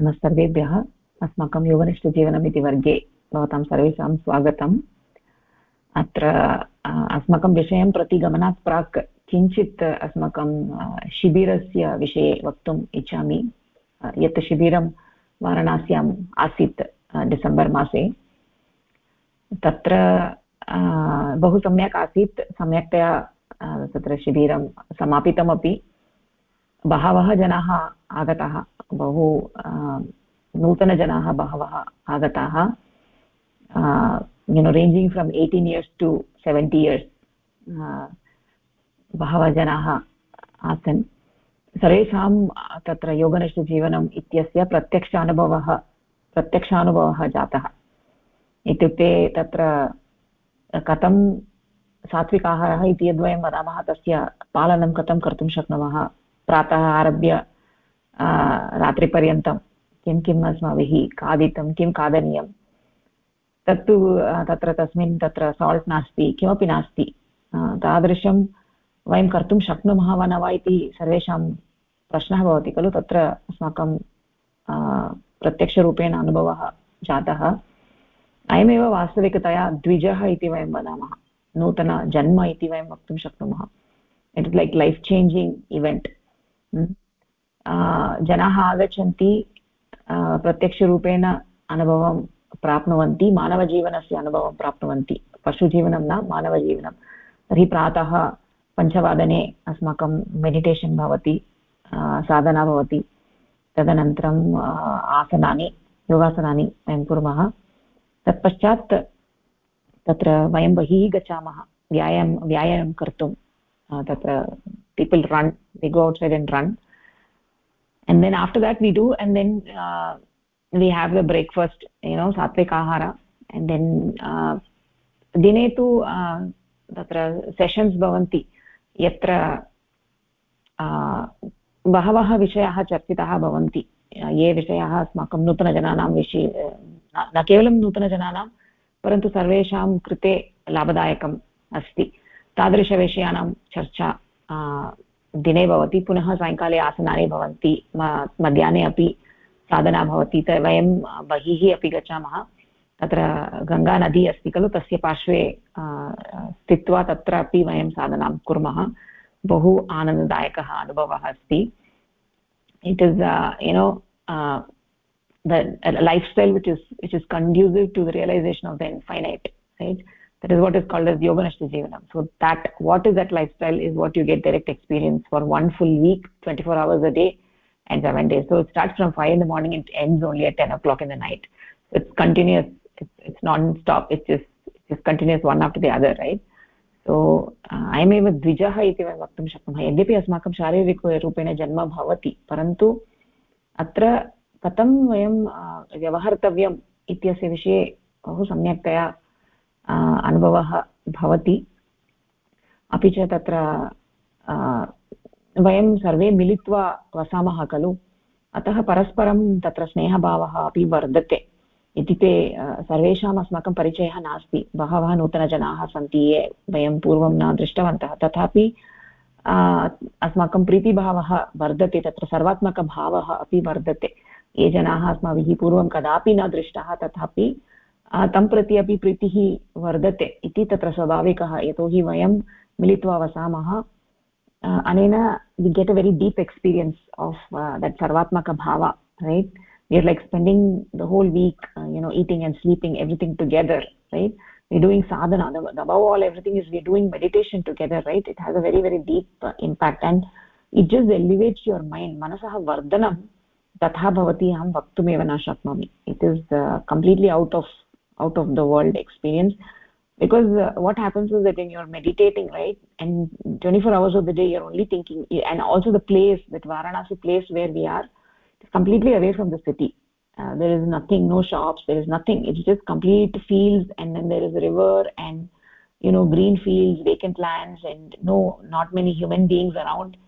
नमः सर्वेभ्यः अस्माकं योगनिष्ठजीवनम् इति वर्गे भवतां सर्वेषां स्वागतम्। अत्र अस्माकं विषयं प्रति गमनात् प्राक् किञ्चित् अस्माकं शिबिरस्य विषये वक्तुम् इच्छामि। यत् शिबिरं वाराणास्याम् आसीत् डिसेम्बर् मासे। तत्र बहु सम्यक् आसीत्, सम्यक्तया तत्र शिबिरं समापितमपि। बहवः जनाः आगताः। बहु नूतनजनाः बहवः आगताः. You know ranging from eighteen years to seventy years बहवः जनाः आसन्. सर्वेषां तत्र योगनिष्ठजीवनम् इत्यस्य प्रत्यक्ष अनुभवः प्रत्यक्षानुभवः जातः. इत्युक्ते तत्र कथं सात्विक आहारः इति यद्वयं वदामः, तस्य पालनं कथं कर्तुं शक्नुमः? प्रातः आरभ्य रात्रिपर्यन्तं किं किम् अस्माभिः खादितं, किं खादनीयं। तत्तु तत्र तस्मिन् तत्र साल्ट् नास्ति, किमपि नास्ति। तादृशं वयं कर्तुं शक्नुमः वा न वा इति सर्वेषां प्रश्नः भवति खलु। तत्र अस्माकं प्रत्यक्षरूपेण अनुभवः जातः। अयमेव वास्तविकतया द्विजः इति वयं वदामः। नूतनजन्म इति वयं वक्तुं शक्नुमः। It is like life changing event जनाः आगच्छन्ति प्रत्यक्षरूपेण अनुभवं प्राप्नुवन्ति, मानवजीवनस्य अनुभवं प्राप्नुवन्ति, पशुजीवनं न, मानवजीवनं। तर्हि प्रातः पञ्चवादने अस्माकं मेडिटेशन् भवति साधना भवति। तदनन्तरम् आसनानि, योगासनानि वयं कुर्मः। तत्पश्चात् तत्र वयं बहिः गच्छामः, व्यायाम, व्यायामं कर्तुं। तत्र people run, they go outside and run and then after that we do and then uh, we have the breakfast you know satvik ahara. And then uh, दिने तु तत्र सेशन्स् भवन्ति यत्र बहवः विषयाः चर्चिताः भवन्ति ये विषयाः अस्माकं नूतनजनानां विषये न केवलं नूतनजनानां परन्तु सर्वेषां कृते लाभदायकम् अस्ति तादृशविषयाणां चर्चा दिने भवति, पुनः सायङ्काले आसनानि भवन्ति मध्याह्ने अपि साधना भवति वयं बहिः अपि गच्छामः। तत्र गङ्गानदी अस्ति खलु, तस्य पार्श्वे स्थित्वा तत्र अपि वयं साधनां कुर्मः। बहु आनन्ददायकः अनुभवः अस्ति। It is you know the lifestyle which is which is conducive to the realization of the infinite, right? That is what is called as yoga nishta jivanam so that what is that lifestyle is what you get direct experience for one full week 24 hours a day and 7 days so it starts from 5 in the morning and ends only at 10 o'clock in the night so it's continuous it's, it's non-stop it's just it's just continuous one after the other right so अयमेव द्विजः इति वयं वक्तुं शक्नुमः यद्यपि अस्माकं शारीरिकरूपेण जन्म भवति परन्तु अत्र कथं वयं व्यवहर्तव्यम् इत्यस्य विषये बहु सम्यक्तया अनुभवः भवति। अपि च तत्र वयं सर्वे मिलित्वा वसामः खलु। अतः परस्परं तत्र स्नेहभावः अपि वर्धते। इत्युक्ते सर्वेषाम् अस्माकं परिचयः नास्ति। बहवः नूतनजनाः सन्ति ये वयं पूर्वं न दृष्टवन्तः। तथापि अस्माकं प्रीतिभावः वर्धते। तत्र सर्वात्मकभावः अपि वर्धते। ये जनाः अस्माभिः पूर्वं कदापि न दृष्टाः, तथापि तं प्रति अपि प्रीतिः वर्धते इति तत्र स्वाभाविकः। यतोहि वयं मिलित्वा वसामः। अनेन we get a very deep experience of that सर्वात्मकभाव right we are like spending the whole week you know eating and sleeping everything together right we doing sadhana दबौ all everything is we doing meditation together right it has a very very deep impact and it just elevates your mind मनसः वर्धनं तथा भवति अहं वक्तुमेव न शक्नोमि it is completely out of out of the world experience. Because uh, what happens is that when you're meditating right and 24 hours of the day you're only thinking and also the place that varanasi place where we are is completely away from the city. Uh, there is nothing no shops there is nothing. It's just complete fields and then there is a river and you know green fields vacant lands and no not many human beings around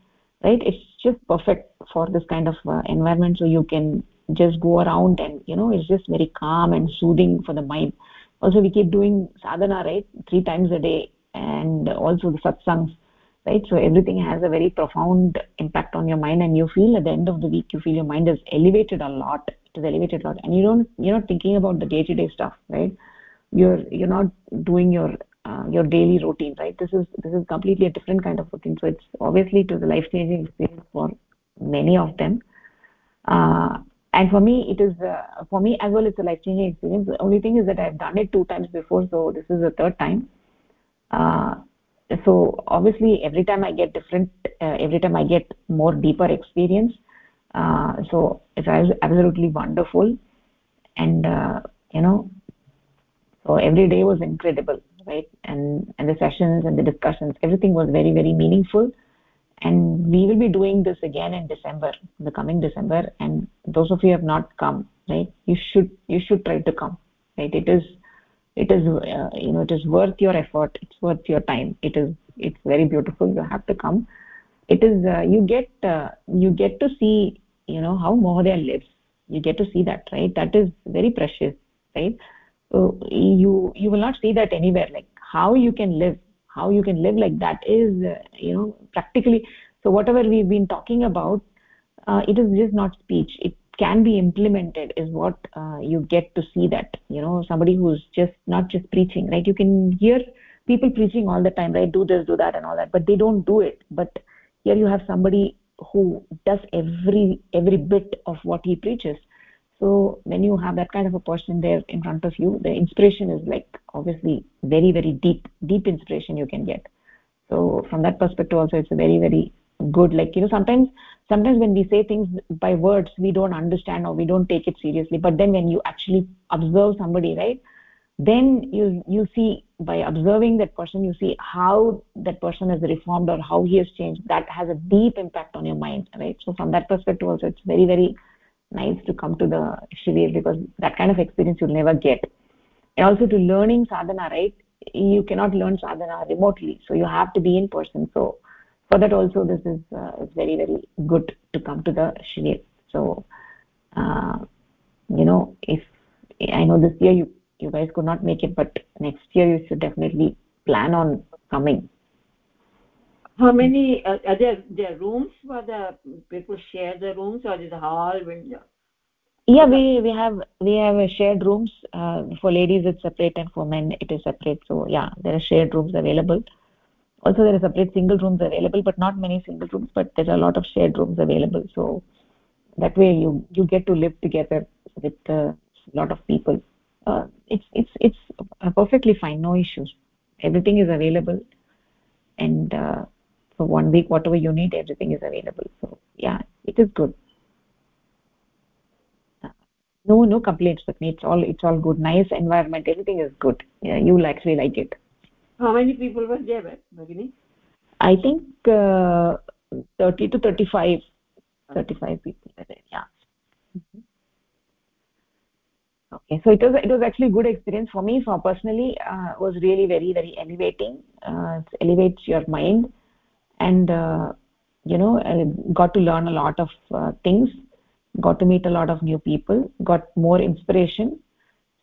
right? It's just perfect for this kind of uh, environment so you can just go around and you know it's just very calm and soothing for the mind. Also we keep doing sadhana right three times a day and also the satsangs right? So everything has a very profound impact on your mind and you feel at the end of the week you feel your mind is elevated a lot. It is elevated a lot. And you don't you're not thinking about the day to day stuff right? You're you're not doing your uh, your daily routine right? This is this is completely a different kind of routine. So it's obviously to the life changing experience for many of them. Uh, and for me it is uh, for me as well it's a life changing experience. The only thing is that i've done it two times before so this is the third time. Uh, so obviously every time i get different uh, every time i get more deeper experience uh, so it's absolutely wonderful. And uh, you know so every day was incredible right? And and the sessions and the discussions everything was very very meaningful. And we will be doing this again in december the coming december. And those of you have not come right you should you should try to come right? It is it is uh, you know it is worth your effort. It's worth your time. It is it's very beautiful you have to come. It is uh, you get uh, you get to see you know how mohodaya lives. You get to see that right? That is very precious right? You you will not see that anywhere. Like how you can live how you can live like that is uh, you know practically so whatever we've been talking about uh, it is just not speech. It can be implemented is what uh, you get to see that you know somebody who's just not just preaching right? You can hear people preaching all the time right? Do this do that and all that but they don't do it. But here you have somebody who does every every bit of what he preaches. So when you have that kind of a person there in front of you the inspiration is like obviously very very deep deep inspiration you can get. So from that perspective also it's a very very good like you know sometimes sometimes when we say things by words we don't understand or we don't take it seriously. But then when you actually observe somebody right then you you see by observing that person you see how that person has reformed or how he has changed. That has a deep impact on your mind right? So from that perspective also it's very very nice to come to the shivir because that kind of experience you'll never get. And also to learning sadhana right? You cannot learn sadhana remotely. So you have to be in person. So for that also this is uh, is very very good to come to the shivir so uh, you know if i know this year you you guys could not make it but next year you should definitely plan on coming. How many uh, are there there rooms for the people share the rooms or is the hall window? Yeah we we have we have shared rooms. Uh, for ladies it's separate and for men it is separate. So yeah there are shared rooms available also there are separate single rooms available but not many single rooms but there are a lot of shared rooms available. So that way you you get to live together with a lot of people. Uh, it's it's it's perfectly fine no issues. Everything is available. And uh, for one week whatever you need everything is available. So yeah it is good. No no complaints but it's all it's all good. Nice environment. Everything is good. Yeah, you'll actually like it how many people were there Bhagini? i think uh, 30 to 35 35 people were there yeah. Okay so it was it was actually a good experience for me. For personally uh, was really very very elevating. Uh, it elevates your mind. And uh, you know I got to learn a lot of uh, things. Got to meet a lot of new people. Got more inspiration.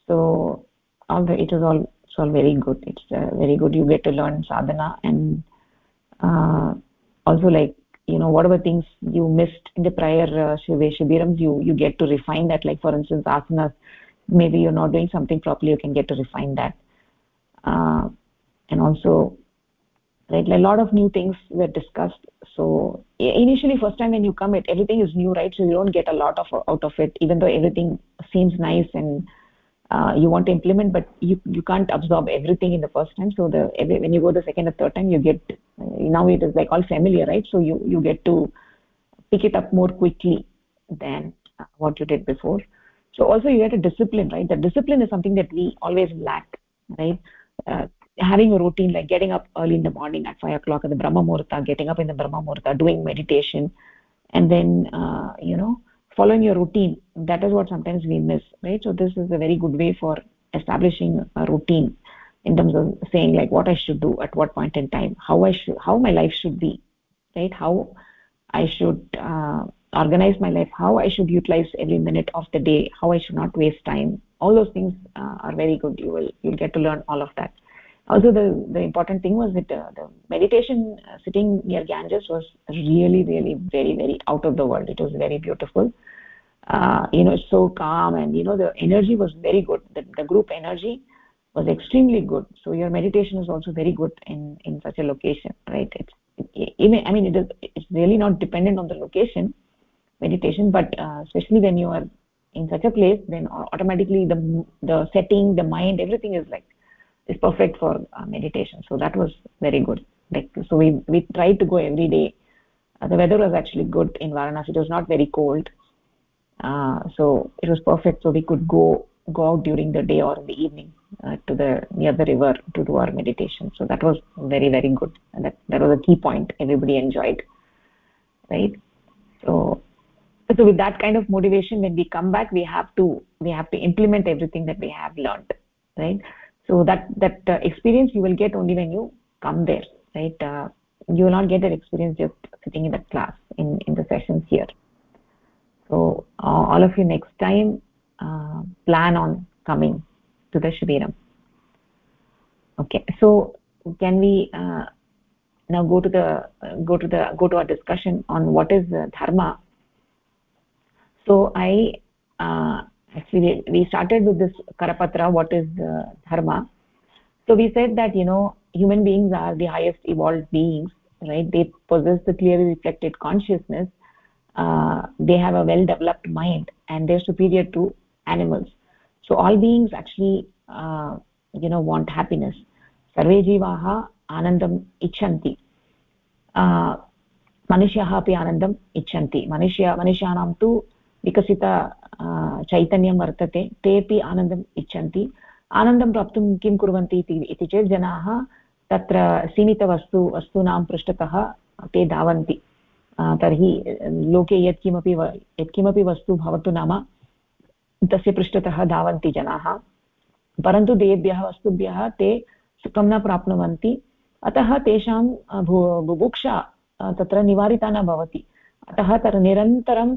So all the it is all all very good. It's uh, very good you get to learn sadhana and uh, also like you know whatever things you missed in the prior uh, shibirams you you get to refine that. Like for instance asanas maybe you're not doing something properly you can get to refine that. Uh, and also right a lot of new things were discussed. So initially first time when you come it everything is new right? So you don't get a lot of out of it even though everything seems nice and uh, you want to implement but you you can't absorb everything in the first time. So the every, when you go the second or third time you get uh, now it is like all familiar right? So you you get to pick it up more quickly than uh, what you did before. So also you get a discipline right? The discipline is something that we always lack right? Uh, having a routine like getting up early in the morning at 5 o'clock at the brahma muhurta getting up in the brahma muhurta doing meditation and then uh, you know following your routine that is what sometimes we miss right? So this is a very good way for establishing a routine in terms of saying like what i should do at what point in time how i should how my life should be right? How i should uh, organize my life how i should utilize every minute of the day how i should not waste time. All those things uh, are very good. You will you'll get to learn all of that also the the important thing was that uh, the meditation uh, sitting near ganges was really really very very out of the world. It was very beautiful. Uh, you know so calm and you know the energy was very good. The, the group energy was extremely good. So your meditation is also very good in in such a location right? It's it, i mean it is it's really not dependent on the location meditation but uh, especially when you are in such a place then automatically the the setting the mind everything is like is perfect for uh, meditation. So that was very good. Like so we we tried to go every day. Uh, the weather was actually good in varanasi. It was not very cold. Uh, so it was perfect. So we could go go out during the day or in the evening uh, to the near the river to do our meditation. So that was very very good. And that that was a key point everybody enjoyed right? So so with that kind of motivation when we come back we have to we have to implement everything that we have learned right so that that uh, experience you will get only when you come there right? Uh, you will not get that experience just sitting in the class in in the sessions here. So uh, all of you next time uh, plan on coming to the shibiram okay so can we uh, now go to the uh, go to the go to our discussion on what is dharma? So i uh, actually we started with this karapatra what is uh, dharma so we said that you know human beings are the highest evolved beings right they possess the clearly reflected consciousness uh, they have a well developed mind and they're superior to animals so all beings actually uh, you know want happiness sarve jivaha anandam ichanti uh, मनुष्याः अपि आनन्दम् इच्छन्ति मनुष्य मनुष्याणां तु विकसित चैतन्यं वर्तते तेपि आनन्दम् इच्छन्ति। आनन्दं प्राप्तुं किं कुर्वन्ति इति चेत् जनाः तत्र सीमितवस्तु वस्तूनां पृष्ठतः ते धावन्ति। तर्हि लोके यत्किमपि यत्किमपि वस्तु भवतु नाम, तस्य पृष्ठतः धावन्ति जनाः। परन्तु तेभ्यः वस्तुभ्यः ते सुखं न प्राप्नुवन्ति। अतः तेषां बुभुक्षा तत्र निवारिता न भवति। अतः तत्र निरन्तरं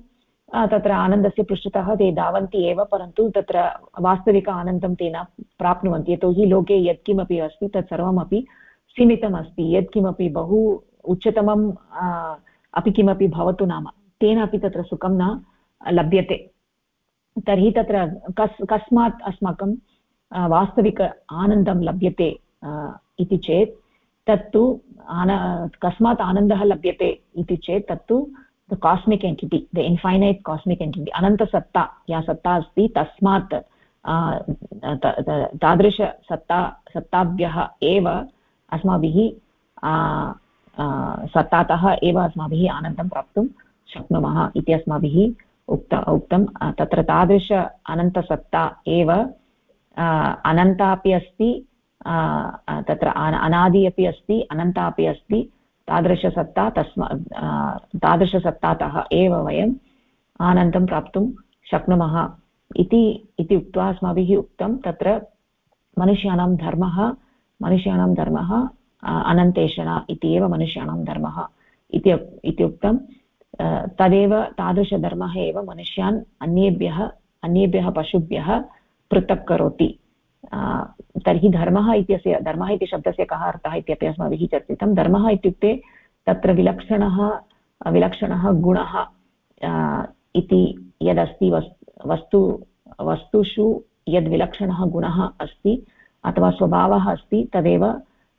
तत्र आनन्दस्य पृष्ठतः ते धावन्ति एव, परन्तु तत्र वास्तविक आनन्दं ते न प्राप्नुवन्ति। यतोहि लोके यत्किमपि अस्ति तत् सर्वमपि सीमितम् अस्ति यत्किमपि बहु उच्चतमं अपि किमपि भवतु नाम। तेनापि तत्र सुखं न लभ्यते। तर्हि तत्र कस्, कस्मात् अस्माकं वास्तविक आनन्दं लभ्यते इति चेत्, तत्तु आन, कस्मात् आनन्दः लभ्यते इति चेत्, तत्तु the cosmic entity, the infinite cosmic entity अनन्तसत्ता या सत्ता अस्ति तस्मात् तादृशसत्ता सत्ताभ्यः एव अस्माभिः सत्तातः एव अस्माभिः आनन्दं प्राप्तुं शक्नुमः इति अस्माभिः उक्त उक्तं तत्र तादृश अनन्तसत्ता एव अनन्ता अपि अस्ति तत्र अनादि अपि अस्ति अनन्ता अपि अस्ति तादृशसत्ता तस्मा तादृशसत्तातः एव वयम् आनन्दं प्राप्तुं शक्नुमः इति इति उक्त्वा अस्माभिः उक्तं तत्र मनुष्याणां धर्मः मनुष्याणां धर्मः अनन्तेषणा इति एव मनुष्याणां धर्मः इति उक्तं। तदेव तादृशधर्मः एव मनुष्यान् अन्येभ्यः अन्येभ्यः पशुभ्यः पृथक् करोति। तर्हि धर्मः इत्यस्य, धर्मः इति शब्दस्य कः अर्थः इत्यपि अस्माभिः चर्चितं। धर्मः इत्युक्ते तत्र विलक्षणः विलक्षणः गुणः इति यदस्ति वस्, वस्तु, वस्तुषु यद् विलक्षणः गुणः अस्ति अथवा स्वभावः अस्ति, तदेव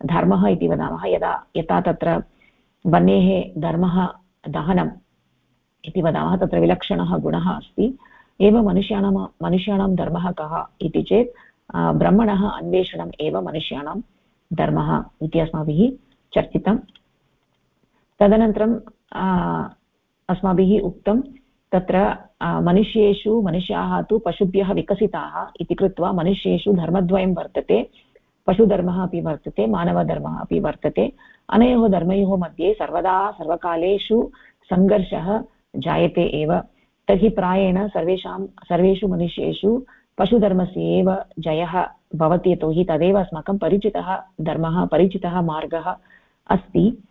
धर्मः इति वदामः। यदा, यथा तत्र वह्नेः धर्मः दहनम् इति वदामः, तत्र विलक्षणः गुणः अस्ति। एव मनुष्याणां मनुष्याणां धर्मः कः इति चेत् ब्रह्मणः अन्वेषणम् एव मनुष्याणां धर्मः इति अस्माभिः चर्चितं। तदनन्तरं अस्माभिः उक्तं तत्र मनुष्येषु, मनुष्याः तु पशुभ्यः विकसिताः इति कृत्वा मनुष्येषु धर्मद्वयं वर्तते, पशुधर्मः अपि वर्तते, मानवधर्मः अपि वर्तते। अनयोः धर्मयोः मध्ये सर्वदा, सर्वकालेषु सङ्घर्षः जायते एव। तर्हि प्रायेण सर्वेषां, सर्वेषु मनुष्येषु पशुधर्मस्य एव जयः भवति यतोहि तदेव अस्माकं परिचितः धर्मः, परिचितः मार्गः अस्ति।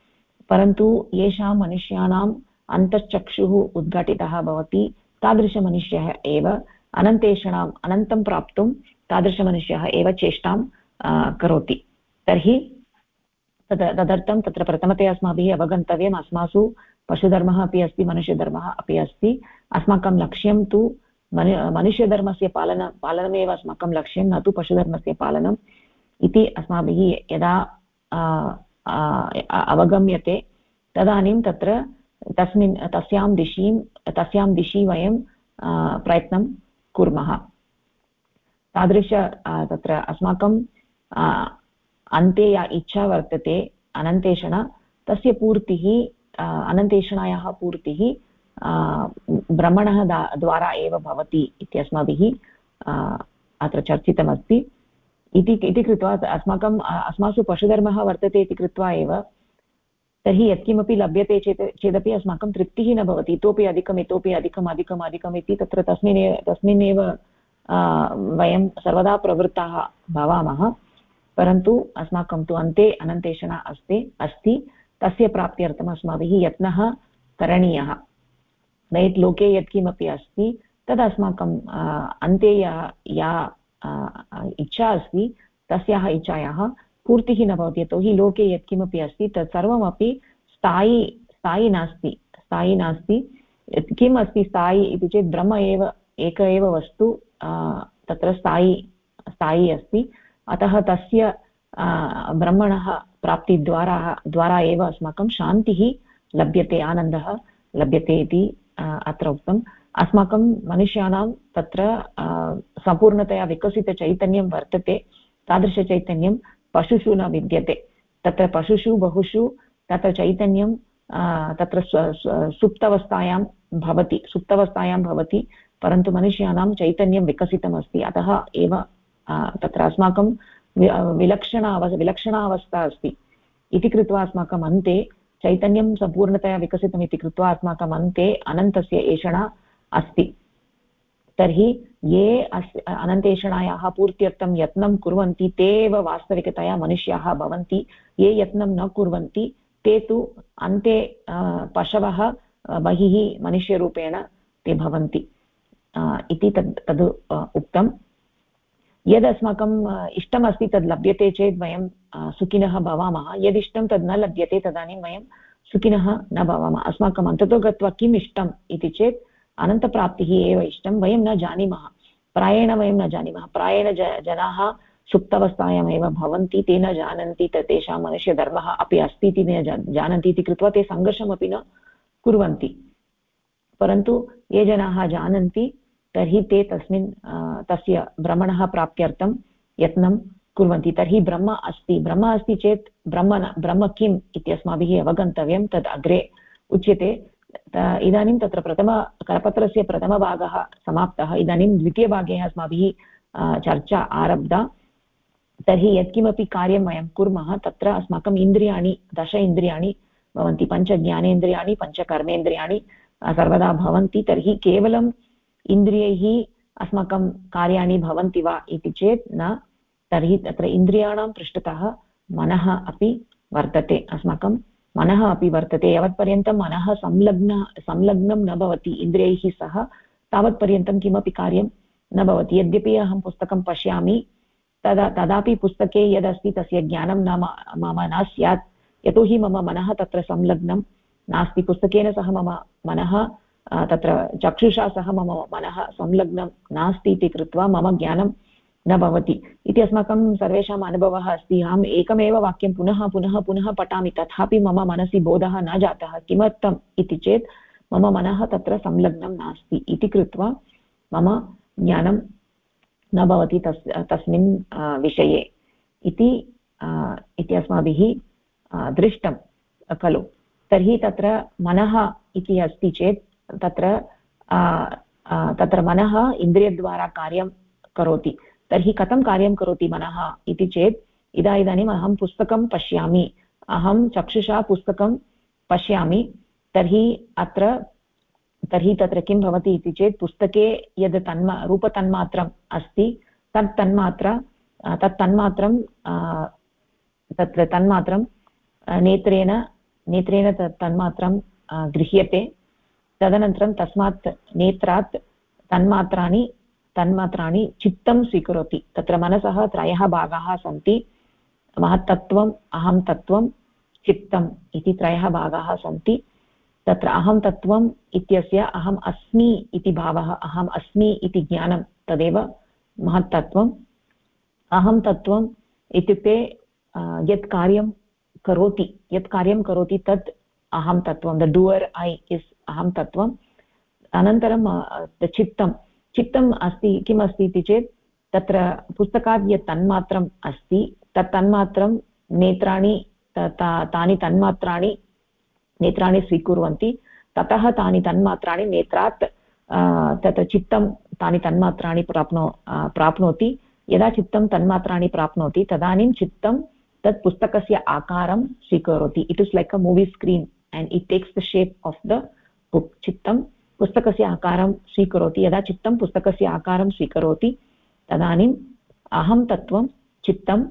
परन्तु येषां मनुष्याणाम् अन्तश्चक्षुः उद्घाटितः भवति। तादृशमनुष्यः एव अनन्तेषणाम्, अनन्तं प्राप्तुं तादृशमनुष्यः एव चेष्टां करोति। तर्हि तद्, तदर्थं तत्र प्रथमतया अस्माभिः अवगन्तव्यम् अस्मासु पशुधर्मः अपि अस्ति, मनुष्यधर्मः अपि अस्ति। अस्माकं लक्ष्यं तु मनु, मनुष्यधर्मस्य पालन, पालनमेव अस्माकं लक्ष्यं, न तु पशुधर्मस्य पालनम् इति अस्माभिः यदा अवगम्यते, तदानीं तत्र तस्मिन्, तस्यां दिशीं, तस्यां दिशि वयं प्रयत्नं कुर्मः। तादृश तत्र अस्माकं अन्ते या इच्छा वर्तते, अनन्तेषणा, तस्य पूर्तिः अनन्तेषणायाः पूर्तिः ब्रह्मणः द्वारा एव भवति इति अस्माभिः अत्र चर्चितमस्ति। इति कृत्वा अस्माकम् अस्मासु पशुधर्मः वर्तते इति कृत्वा एव, तर्हि यत्किमपि लभ्यते चेत्, चेदपि अस्माकं तृप्तिः न भवति। इतोपि अधिकम् इतोपि अधिकम् अधिकम् अधिकम् इति तत्र तस्मिन्नेव तस्मिन्नेव वयं सर्वदा प्रवृत्ताः भवामः। परन्तु अस्माकं तु अन्ते अनन्तेषणा अस्ति अस्ति। तस्य प्राप्त्यर्थम् अस्माभिः यत्नः करणीयः। नैत् लोके यत्किमपि अस्ति तद् अस्माकं अन्ते या या इच्छा अस्ति, तस्याः इच्छायाः पूर्तिः न भवति, यतोहि लोके यत्किमपि अस्ति, तत् सर्वमपि स्थायि स्थायि नास्ति स्थायि नास्ति किम् अस्ति स्थायि इति चेत् ब्रह्म एव, एक एव वस्तु तत्र स्थायि स्थायि अस्ति, अतः तस्य ब्रह्मणः प्राप्तिद्वारा, द्वारा एव अस्माकं शान्तिः लभ्यते, आनन्दः लभ्यते इति अत्र उक्तम् अस्माकं मनुष्याणां तत्र सम्पूर्णतया विकसितचैतन्यं वर्तते तादृशचैतन्यं पशुषु न विद्यते तत्र पशुषु बहुषु तत्र चैतन्यं तत्र सुप्तवस्थायां भवति सुप्तवस्थायां भवति परन्तु मनुष्याणां चैतन्यं विकसितमस्ति अतः एव तत्र अस्माकं विलक्षण अव विलक्षणा अवस्था अस्ति इति कृत्वा अस्माकम् अन्ते चैतन्यं सम्पूर्णतया विकसितम् इति कृत्वा अस्माकम् अन्ते अनन्तस्य एषणा अस्ति। तर्हि ये अस्, अनन्तेषणायाः पूर्त्यर्थं यत्नं कुर्वन्ति, ते एव वास्तविकतया मनुष्याः भवन्ति। ये यत्नं न कुर्वन्ति, ते तु अन्ते पशवः बहिः मनुष्यरूपेण ते भवन्ति। इति तद् तद् उक्तम्। यद् अस्माकम् इष्टमस्ति तद् लभ्यते चेत् वयं सुखिनः भवामः। यदिष्टं तद् न लभ्यते तदानीं वयं सुखिनः न भवामः। अस्माकम् अन्ततो गत्वा किम् इष्टम् इति चेत् अनन्तप्राप्तिः एव इष्टं। वयं न जानीमः। प्रायेण वयं न जानीमः। प्रायेण ज, जनाः सुप्तावस्थायामेव भवन्ति, ते न जानन्ति तेषां मनुष्यधर्मः अपि अस्ति इति न जानन्ति इति कृत्वा ते सङ्घर्षमपि न कुर्वन्ति। परन्तु ये जनाः जानन्ति तर्हि ते तस्मिन् तस्य भ्रमणः प्राप्त्यर्थं यत्नं कुर्वन्ति। तर्हि ब्रह्म अस्ति। ब्रह्म अस्ति चेत् ब्रह्म ब्रह्म किम् इति अस्माभिः अवगन्तव्यं तद् अग्रे उच्यते। इदानीं तत्र प्रथम, करपत्रस्य प्रथमभागः समाप्तः। इदानीं द्वितीयभागे अस्माभिः चर्चा आरब्धा। तर्हि यत्किमपि कार्यं वयं कुर्मः, तत्र अस्माकम् इन्द्रियाणि, दश इन्द्रियाणि भवन्ति। पञ्च ज्ञानेन्द्रियाणि पञ्च सर्वदा भवन्ति। तर्हि केवलं इन्द्रियैः अस्माकं कार्याणि भवन्ति वा इति चेत् न, तर्हि तत्र इन्द्रियाणां पृष्ठतः मनः अपि वर्तते। अस्माकं मनः अपि वर्तते। यावत्पर्यन्तं मनः संलग्न, संलग्नं न भवति। इन्द्रियैः सह तावत्पर्यन्तं किमपि कार्यं न भवति। यद्यपि अहं पुस्तकं पश्यामि, तदा, तदापि पुस्तके यदस्ति, तस्य ज्ञानं न मम न स्यात्। यतोहि मम मनः तत्र संलग्नं नास्ति। पुस्तकेन सह मम मनः तत्र चक्षुषा सह मम मनः संलग्नं नास्ति इति कृत्वा मम ज्ञानं न भवति। इति अस्माकं सर्वेषाम् अनुभवः अस्ति। अहम् एकमेव वाक्यं पुनः पुनः पुनः पठामि। तथापि मम मनसि बोधः न जातः। किमर्थम् इति चेत् मम मनः तत्र संलग्नं नास्ति इति कृत्वा मम ज्ञानं न भवति तस्, तस्मिन् विषये। इति इति अस्माभिः दृष्टं खलु। तर्हि तत्र मनः इति अस्ति चेत् तत्र तत्र मनः इन्द्रियद्वारा कार्यं करोति। तर्हि कथं कार्यं करोति मनः इति चेत्, इदा इदानीम् अहं पुस्तकं पश्यामि। अहं चक्षुषा पुस्तकं पश्यामि। तर्हि अत्र, तर्हि तत्र किं भवति इति चेत्, पुस्तके यद् तन्मा, रूपतन्मात्रम् अस्ति, तत् तन्मात्रा तत् तन्मात्रं तत्र तन्मात्रं नेत्रेण नेत्रेण तत् तन्मात्रं गृह्यते। तदनन्तरं तस्मात् नेत्रात् तन्मात्राणि तन्मात्राणि चित्तं स्वीकरोति। तत्र मनसः, त्रयः भागाः सन्ति। महत्तत्त्वम्, अहं तत्त्वं, चित्तम् इति त्रयः भागाः सन्ति। तत्र अहं तत्त्वम् इत्यस्य अहम् अस्मि इति भावः, अहम् अस्मि इति ज्ञानं तदेव महत्तत्त्वम्। अहं तत्त्वम् इत्युक्ते यत् कार्यं करोति, यत् कार्यं करोति तत् अहं तत्त्वं द डुवर् ऐ इस् अहं तत्त्वम्। अनन्तरं चित्तं। चित्तम् अस्ति, किम् अस्ति इति चेत्, तत्र पुस्तकात् यत् तन्मात्रम् अस्ति। तत् तन्मात्रं नेत्राणि तानि तन्मात्राणि, नेत्राणि स्वीकुर्वन्ति। ततः तानि तन्मात्राणि नेत्रात् तत्र चित्तं तानि तन्मात्राणि प्राप्नो प्राप्नोति। यदा चित्तं तन्मात्राणि प्राप्नोति, तदानीं चित्तं तत् पुस्तकस्य आकारं स्वीकरोति। It is like a movie screen and it takes the shape of the चित्तं पुस्तकस्य आकारं स्वीकरोति। यदा चित्तं पुस्तकस्य आकारं स्वीकरोति तदानीम् अहं तत्त्वं चित्तं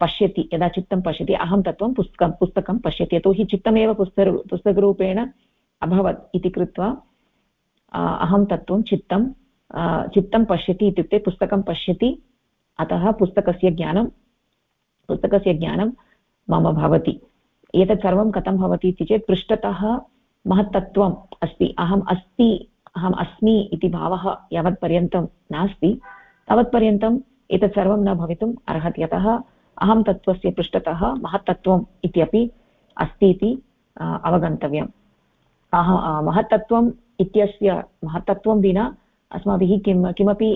पश्यति। यदा चित्तं पश्यति, अहं तत्त्वं पुस्तकं पुस्तकं पश्यति। यतोहि चित्तमेव पुस्तक, पुस्तकरूपेण अभवत् इति कृत्वा अहं तत्त्वं चित्तं चित्तं पश्यति इत्युक्ते पुस्तकं पश्यति। अतः पुस्तकस्य ज्ञानं पुस्तकस्य ज्ञानं मम भवति। एतत् सर्वं कथं भवति इति चेत् पृष्ठतः महत्तत्त्वम् अस्ति। अहम् अस्ति, अहम् अस्मि इति भावः यावत्पर्यन्तं नास्ति। तावत्पर्यन्तम् एतत् सर्वं न भवितुम् अर्हति अतः अहं तत्त्वस्य पृष्ठतः महत्तत्त्वम् इत्यपि अस्ति इति अवगन्तव्यम्। अह महत्तत्त्वम् इत्यस्य महत्तत्त्वं विना अस्माभिः किं, किमपि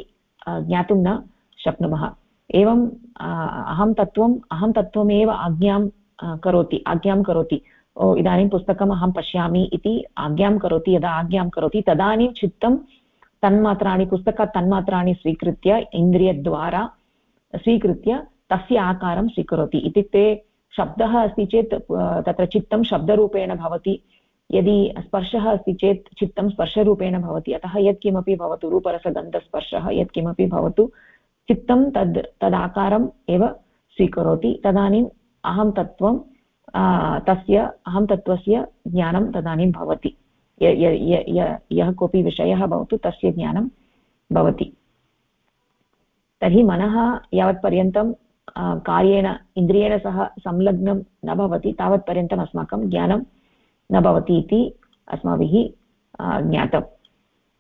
ज्ञातुं न शक्नुमः। एवम् अहं तत्त्वम्, अहं तत्त्वमेव आज्ञां करोति आज्ञां करोति। ओ, इदानीं पुस्तकम् अहं पश्यामि इति आज्ञां करोति, यदा आज्ञां करोति तदानीं चित्तं तन्मात्राणि, पुस्तकात् तन्मात्राणि स्वीकृत्य, इन्द्रियद्वारा स्वीकृत्य तस्य आकारं स्वीकरोति। इत्युक्ते शब्दः अस्ति चेत् तत्र चित्तं शब्दरूपेण भवति। यदि स्पर्शः अस्ति चेत्, चित्तं स्पर्शरूपेण भवति। अतः यत्किमपि भवतु, रूपरसगन्धस्पर्शः यत्किमपि भवतु, चित्तं तद्, तदाकारम् एव स्वीकरोति। तदानीम् अहं तत्त्वं तस्य, अहं तत्त्वस्य ज्ञानं तदानीं भवति। यः कोऽपि विषयः भवतु, तस्य ज्ञानं भवति। तर्हि मनः यावत्पर्यन्तं कार्येण, इन्द्रियेण सह संलग्नं न भवति, तावत्पर्यन्तम् अस्माकं ज्ञानं न भवति इति अस्माभिः ज्ञातं।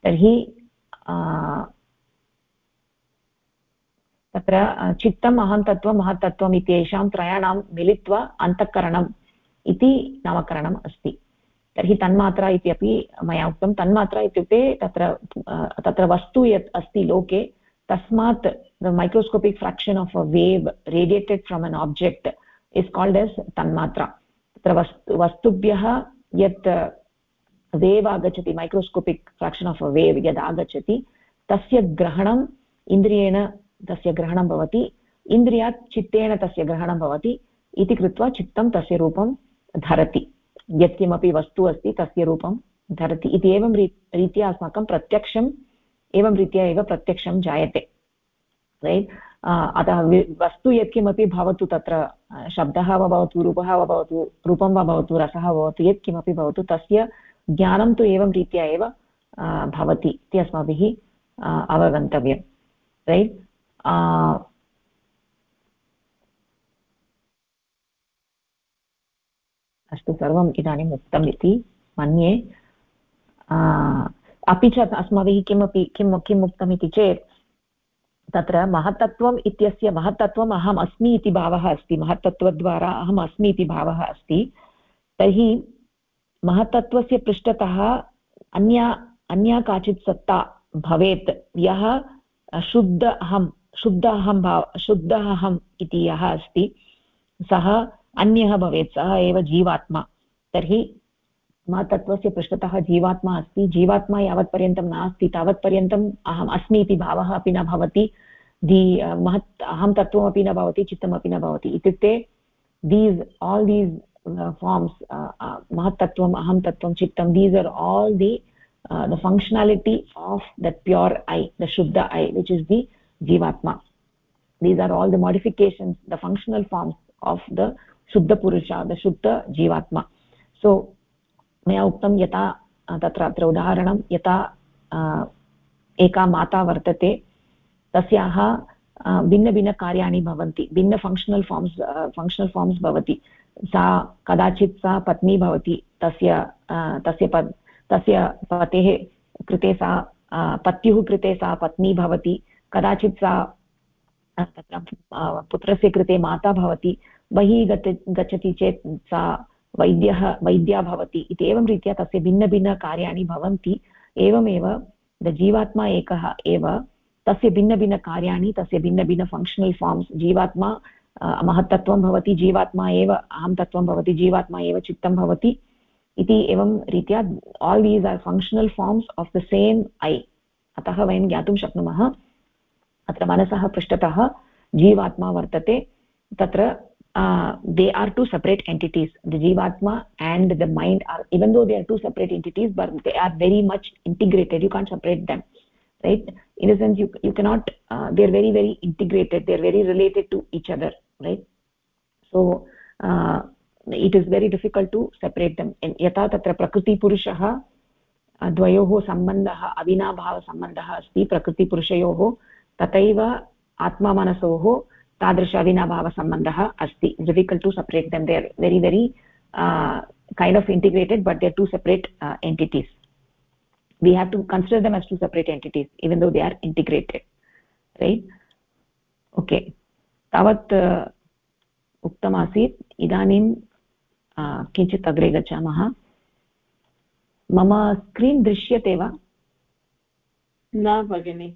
तर्हि तत्र चित्तम् अहं तत्त्वं महत्तत्त्वम् इत्येषां त्रयाणां मिलित्वा अन्तःकरणम् इति नामकरणम् अस्ति। तर्हि तन्मात्रा इत्यपि मया उक्तं। तन्मात्रा इत्युक्ते तत्र तत्र वस्तु यत् अस्ति लोके, तस्मात् the macroscopic fraction of a wave radiated from an object is called as तन्मात्रा। तत्र वस्तु, वस्तुभ्यः यत् वेव् आगच्छति, मैक्रोस्कोपिक् फ्राक्षन् आफ् अ वेव् यद् आगच्छति, तस्य ग्रहणम् इन्द्रियेण तस्य ग्रहणं भवति, इन्द्रियात् चित्तेन तस्य ग्रहणं भवति, इति कृत्वा चित्तं तस्य रूपं धरति। यत्किमपि वस्तु अस्ति, तस्य रूपं धरति। इति एवं रीत्या अस्माकं प्रत्यक्षम्, एवं रीत्या एव प्रत्यक्षं जायते। रैट् अतः वस्तु यत्किमपि भवतु तत्र शब्दः वा भवतु, रूपः वा भवतु, रूपं वा भवतु, रसः भवतु, यत्किमपि भवतु, तस्य ज्ञानं तु एवं रीत्या एव भवति इति अस्माभिः अवगन्तव्यं रैट् अस्तु सर्वम् इदानीम् उक्तम् इति मन्ये। अपि च अस्माभिः किमपि किं किम् उक्तम् इति चेत् तत्र महत्तत्वम् इत्यस्य महत्तत्वम् अहम् अस्मि इति भावः अस्ति। महत्तत्वद्वारा अहम् अस्मि इति भावः अस्ति। तर्हि महत्तत्वस्य पृष्ठतः अन्या अन्या काचित् सत्ता भवेत्। यः शुद्ध अहं शुद्ध अहं भाव शुद्ध अहम् इति यः अस्ति, सः अन्यः भवेत्, सः एव जीवात्मा। तर्हि तत्त्वस्य पृष्ठतः जीवात्मा अस्ति। जीवात्मा यावत्पर्यन्तं नास्ति, तावत्पर्यन्तम् अहम् अस्मि इति भावः अपि न भवति। दि महत्, अहं तत्त्वमपि न भवति, चित्तमपि न भवति। इत्युक्ते दीस् आल् दीस् फार्म्स् महत्तत्त्वम् अहं तत्त्वं, चित्तं these are all the the functionality of that pure i, the shuddha i, which is the jivatma these are all the modifications, the functional forms of the शुद्धपुरुषः the शुद्धजीवात्मा so मया उक्तं यथा तत्र अत्र उदाहरणं यथा एका माता वर्तते तस्याः भिन्नभिन्नकार्याणि भवन्ति भिन्न फङ्क्षनल् फार्म्स् फङ्क्षनल् फार्म्स् भवति सा कदाचित् सा पत्नी भवति तस्य तस्य प तस्य पतेः कृते सा पत्युः कृते सा पत्नी भवति कदाचित् सा तत्र पुत्रस्य कृते माता भवति, बहिः गत, गच्छति चेत् सा वैद्यः, वैद्या भवति इत्येवं रीत्या तस्य भिन्नभिन्नकार्याणि भवन्ति। एवमेव जीवात्मा एकः एव, तस्य भिन्नभिन्नकार्याणि, तस्य भिन्नभिन्न फङ्क्षनल् फार्म्स् जीवात्मा महत्तत्वं भवति, जीवात्मा एव अहं तत्त्वं भवति, जीवात्मा एव चित्तं भवति इति एवं रीत्या all these are functional forms of the same I अतः वयं ज्ञातुं शक्नुमः। अत्र मनसः पृष्ठतः जीवात्मा वर्तते। तत्र they are two separate entities the जीवात्मा and the mind are even though they are two separate entities but they are very much integrated you can't separate them a sense you you cannot uh, they are very very integrated. They are very related to each other right? So uh, it is very difficult to separate them. यथा तत्र प्रकृतिपुरुषः द्वयोः सम्बन्धः अविनाभावसम्बन्धः अस्ति प्रकृतिपुरुषयोः तथैव आत्मामनसोः तादृश अविनाभावसम्बन्धः अस्ति. Difficult to separate them they are very very kind of integrated but they two separate entities we have to consider them as two separate entities even though they are integrated right okay तावत् uh, उक्तमासीत्. इदानीं uh, किञ्चित् अग्रे गच्छामः. मम screen दृश्यते वा? न, भगिनी.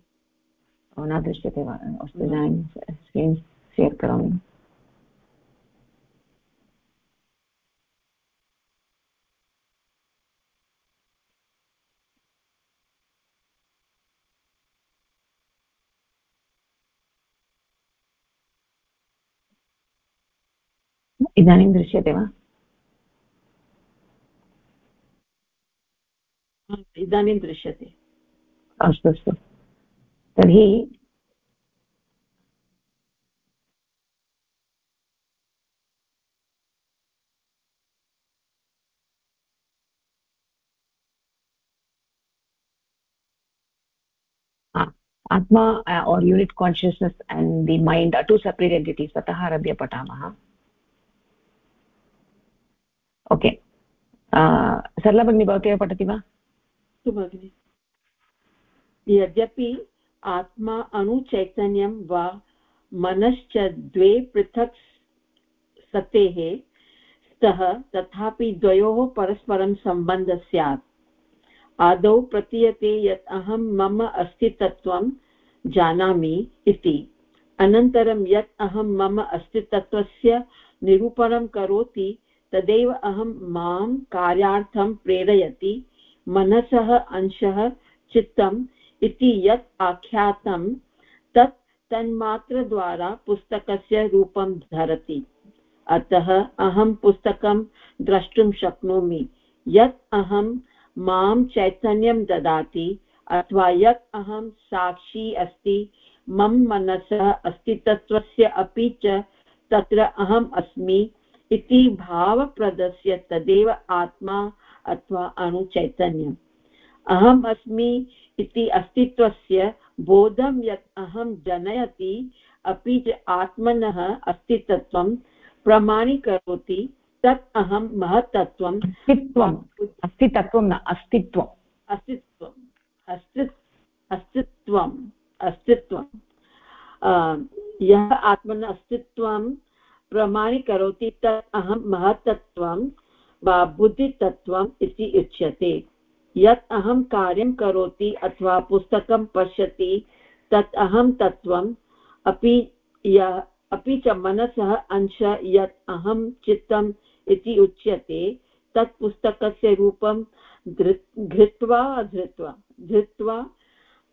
न दृश्यते वा अस्तु इदानीं स्क्रीन् शेर् करोमि इदानीं दृश्यते वा इदानीं दृश्यते अस्तु अस्तु तर्हि आत्मा or unit consciousness and the a two separate entity ततः आरभ्य पढ़ा ओके सरला भगनी भवती एव पठति वा? यद्यपि आत्मा अणुचैतन्यं वा मनश्च द्वे पृथक् सतेः, स्तः तथापि द्वयोः परस्परं सम्बन्धः स्यात्। आदौ प्रतीयते यत् अहं मम अस्तित्वं जानामि इति। अनन्तरं यत् अहं मम अस्तित्वस्य निरूपणं करोति, तदेव अहं माँ कार्यार्थं प्रेरयति, मनसः, अंशः, चित्तम् इति यत् आख्यातं तत् तन्मात्रद्वारा पुस्तकस्य रूपं धरति। अतः अहं पुस्तकं द्रष्टुं शक्नोमि। यत् अहं माँ चैतन्यं ददाति अथवा यत् अहं साक्षी अस्ति, मम मनसः अस्तित्वस्य अपि च तत्र अहम् अस्मि इति भावप्रदस्य तदेव आत्मा अथवा अणुचैतन्यम् अहम् अस्मि इति अस्तित्वस्य बोधं यत् अहं जनयति अपि च आत्मनः अस्तित्वं प्रमाणीकरोति तत् अहं महत्तत्वम् अस्तित्वम् अस्तित्वं न अस्तित्वम् अस्तित्वम् अस्ति अस्तित्वम् अस्तित्वं। यः आत्मन अस्तित्वं प्रमाणीकरोति तत् अहं महत्तत्वं वा बुद्धितत्वम् इति उच्यते। यत् अहं कार्यं करोति अथवा पुस्तकं पश्यति, तत् अहं तत्त्वम् अपि य, अपि च मनसः अंश यत् अहं चित्तम् इति उच्यते, तत् पुस्तकस्य रूपं धृत्वा धृत्वा धृत्वा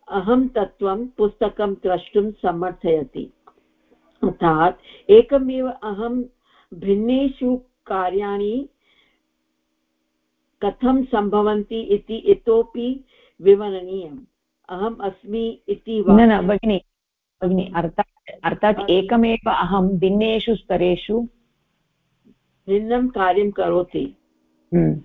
अहं तत्त्वं पुस्तकं द्रष्टुं समर्थयति। अर्थात् एकमेव अहं भिन्नेषु कार्याणि कथं सम्भवन्ति इति इतोपि विवरणीयम्। अहम् अस्मि इति न न भगिनि भगिनि अर्थात् अर्थात् एकमेव अहं भिन्नेषु स्तरेषु भिन्नं कार्यं करोति। हम्म।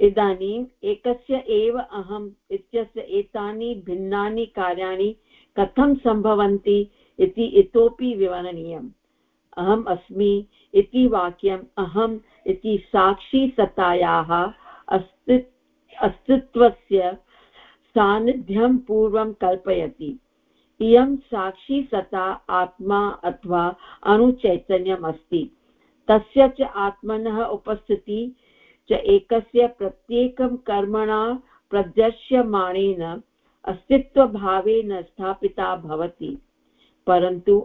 इदानीम् एकस्य एव अहम् इत्यस्य एतानि भिन्नानि कार्याणि कथं सम्भवन्ति इति इतोपि विवरणीयम्। अहम् अस्मि इति वाक्यम् अहम् इति साक्षीसत्तायाः अस्ति, अस्तित्वस्य सान्निध्यं पूर्वं कल्पयति। इयं साक्षीसता आत्मा अथवा अणुचैतन्यम् अस्ति तस्य च आत्मनः उपस्थितिः च एकस्य प्रत्येकं कर्मणा प्रदर्श्यमाणेन अस्तित्वभावेन स्थापिता भवति। परन्तु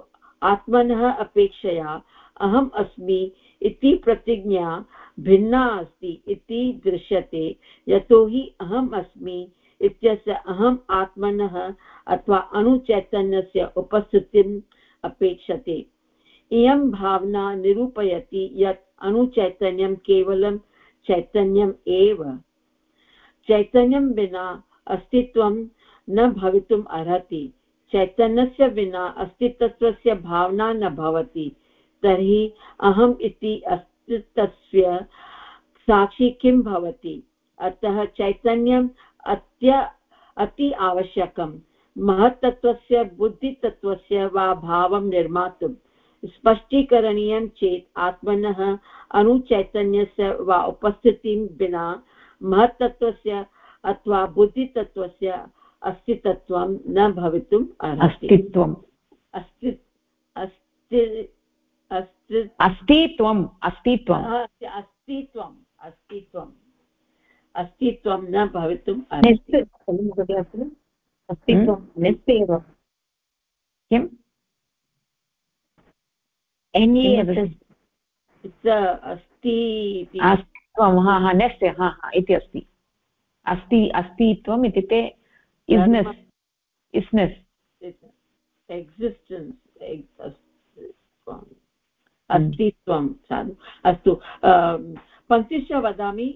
आत्मनः अपेक्षया अहम् अस्मि इति प्रतिज्ञा भिन्ना अस्ति इति दृश्यते। यतोहि अहम् अस्मि इत्यस्य अहम् आत्मनः अथवा अणुचैतन्यस्य उपस्थितिम् अपेक्षते। इयं भावना निरूपयति यत् अणुचैतन्यं केवलं चैतन्यम् एव। चैतन्यं विना अस्तित्वं न भवितुम् अर्हति। चैतन्यस्य विना अस्तित्वस्य भावना न भवति। तर्हि अहम् इति अस्तित्वस्य साक्षी किं भवति? अतः चैतन्यम् अत्य अति आवश्यकं महत्तत्त्वस्य बुद्धितत्त्वस्य वा भावं निर्मातुं स्पष्टीकरणीयं चेत् आत्मनः अणुचैतन्यस्य वा उपस्थितिं विना महत्तत्त्वस्य अथवा बुद्धितत्त्वस्य अस्तित्वं न भवितुम् अस्तित्वम्। अस्ति अस्ति अस्तित्वम् अस्तित्वम्। अस्तित्वम् अस्तित्वम्। अस्तित्वं न भवितुम् अस्तित्वं एव किम्? अस्ति अस्तित्वं हा हा नेक्स्ट् हा हा इति अस्ति। अस्ति अस्तित्वम् इत्युक्ते इस्नेस् इस्नेस् एक्सिस्टेन्स् अस्तित्वं साधु। अस्तु पञ्चश वदामि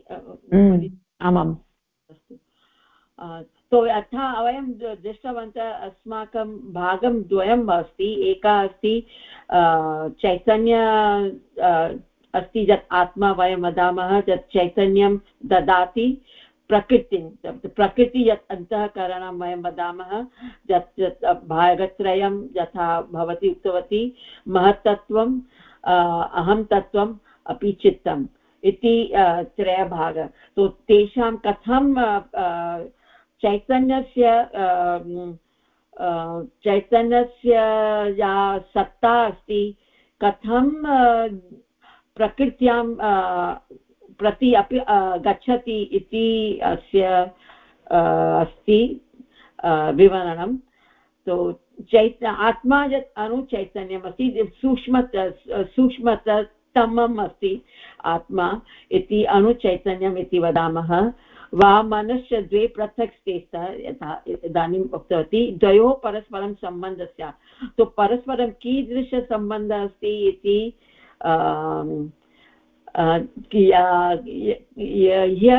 आमाम्। अस्तु। तो यथा वयं दृष्टवन्तः अस्माकं भागं द्वयम् अस्ति। एका अस्ति चैतन्य अस्ति यत् आत्मा वयं वदामः यत् चैतन्यं ददाति प्रकृतिं प्रकृति यत् अन्तःकरणं वयं वदामः यत् भागत्रयं यथा भवती उक्तवती महत्तत्त्वम् अहं तत्त्वम् अपि चित्तम् इति त्रयभाग। तो तेषां कथं चैतन्यस्य चैतन्यस्य, या सत्ता अस्ति, कथं प्रकृत्यां प्रति अपि गच्छति इति अस्य अस्ति विवरणं। तो चैत आत्मा यत् अणुचैतन्यमस्ति सूक्ष्म सूक्ष्मतमम् अस्ति आत्मा इति अणुचैतन्यम् इति वदामः। वा मनश्च द्वे पृथक् स्तः यथा इदानीम् उक्तवती, द्वयोः परस्परं सम्बन्धः स्यात् तु परस्परं कीदृशसम्बन्धः अस्ति इति ह्य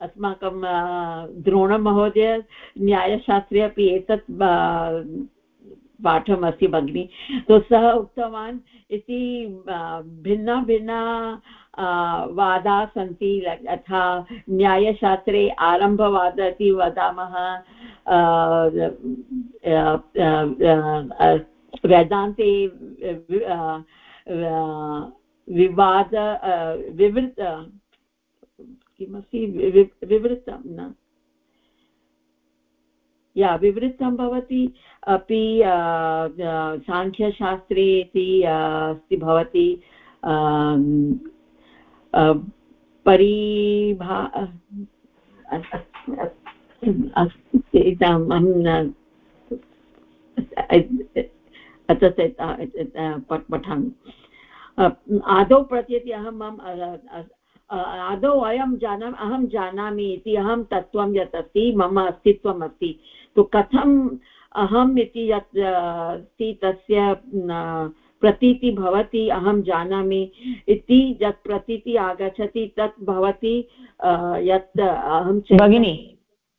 अस्माकं द्रोणमहोदय न्यायशास्त्रे अपि एतत् पाठमस्ति भगिनि। तो सः उक्तवान्, इति भिन्ना भिन्ना वादाः सन्ति यथा न्यायशास्त्रे आरम्भवाद इति वदामः वेदान्ते विवाद विवृत किमस्ति विवृतं न। या, विवृतं भवति अपि साङ्ख्यशास्त्रे इति अस्ति भवति परिभा अहं पठामि। आदौ प्रत्यति अहं, मम आदौ अयं जानामि अहं जानामि इति अहं तत्त्वं यत् अस्ति मम अस्तित्वम् अस्ति तु कथम् अहम् इति यत् अस्ति तस्य प्रतीति भवति अहं जानामि इति यत् प्रतीति आगच्छति तत् भवति यत् अहं भगिनि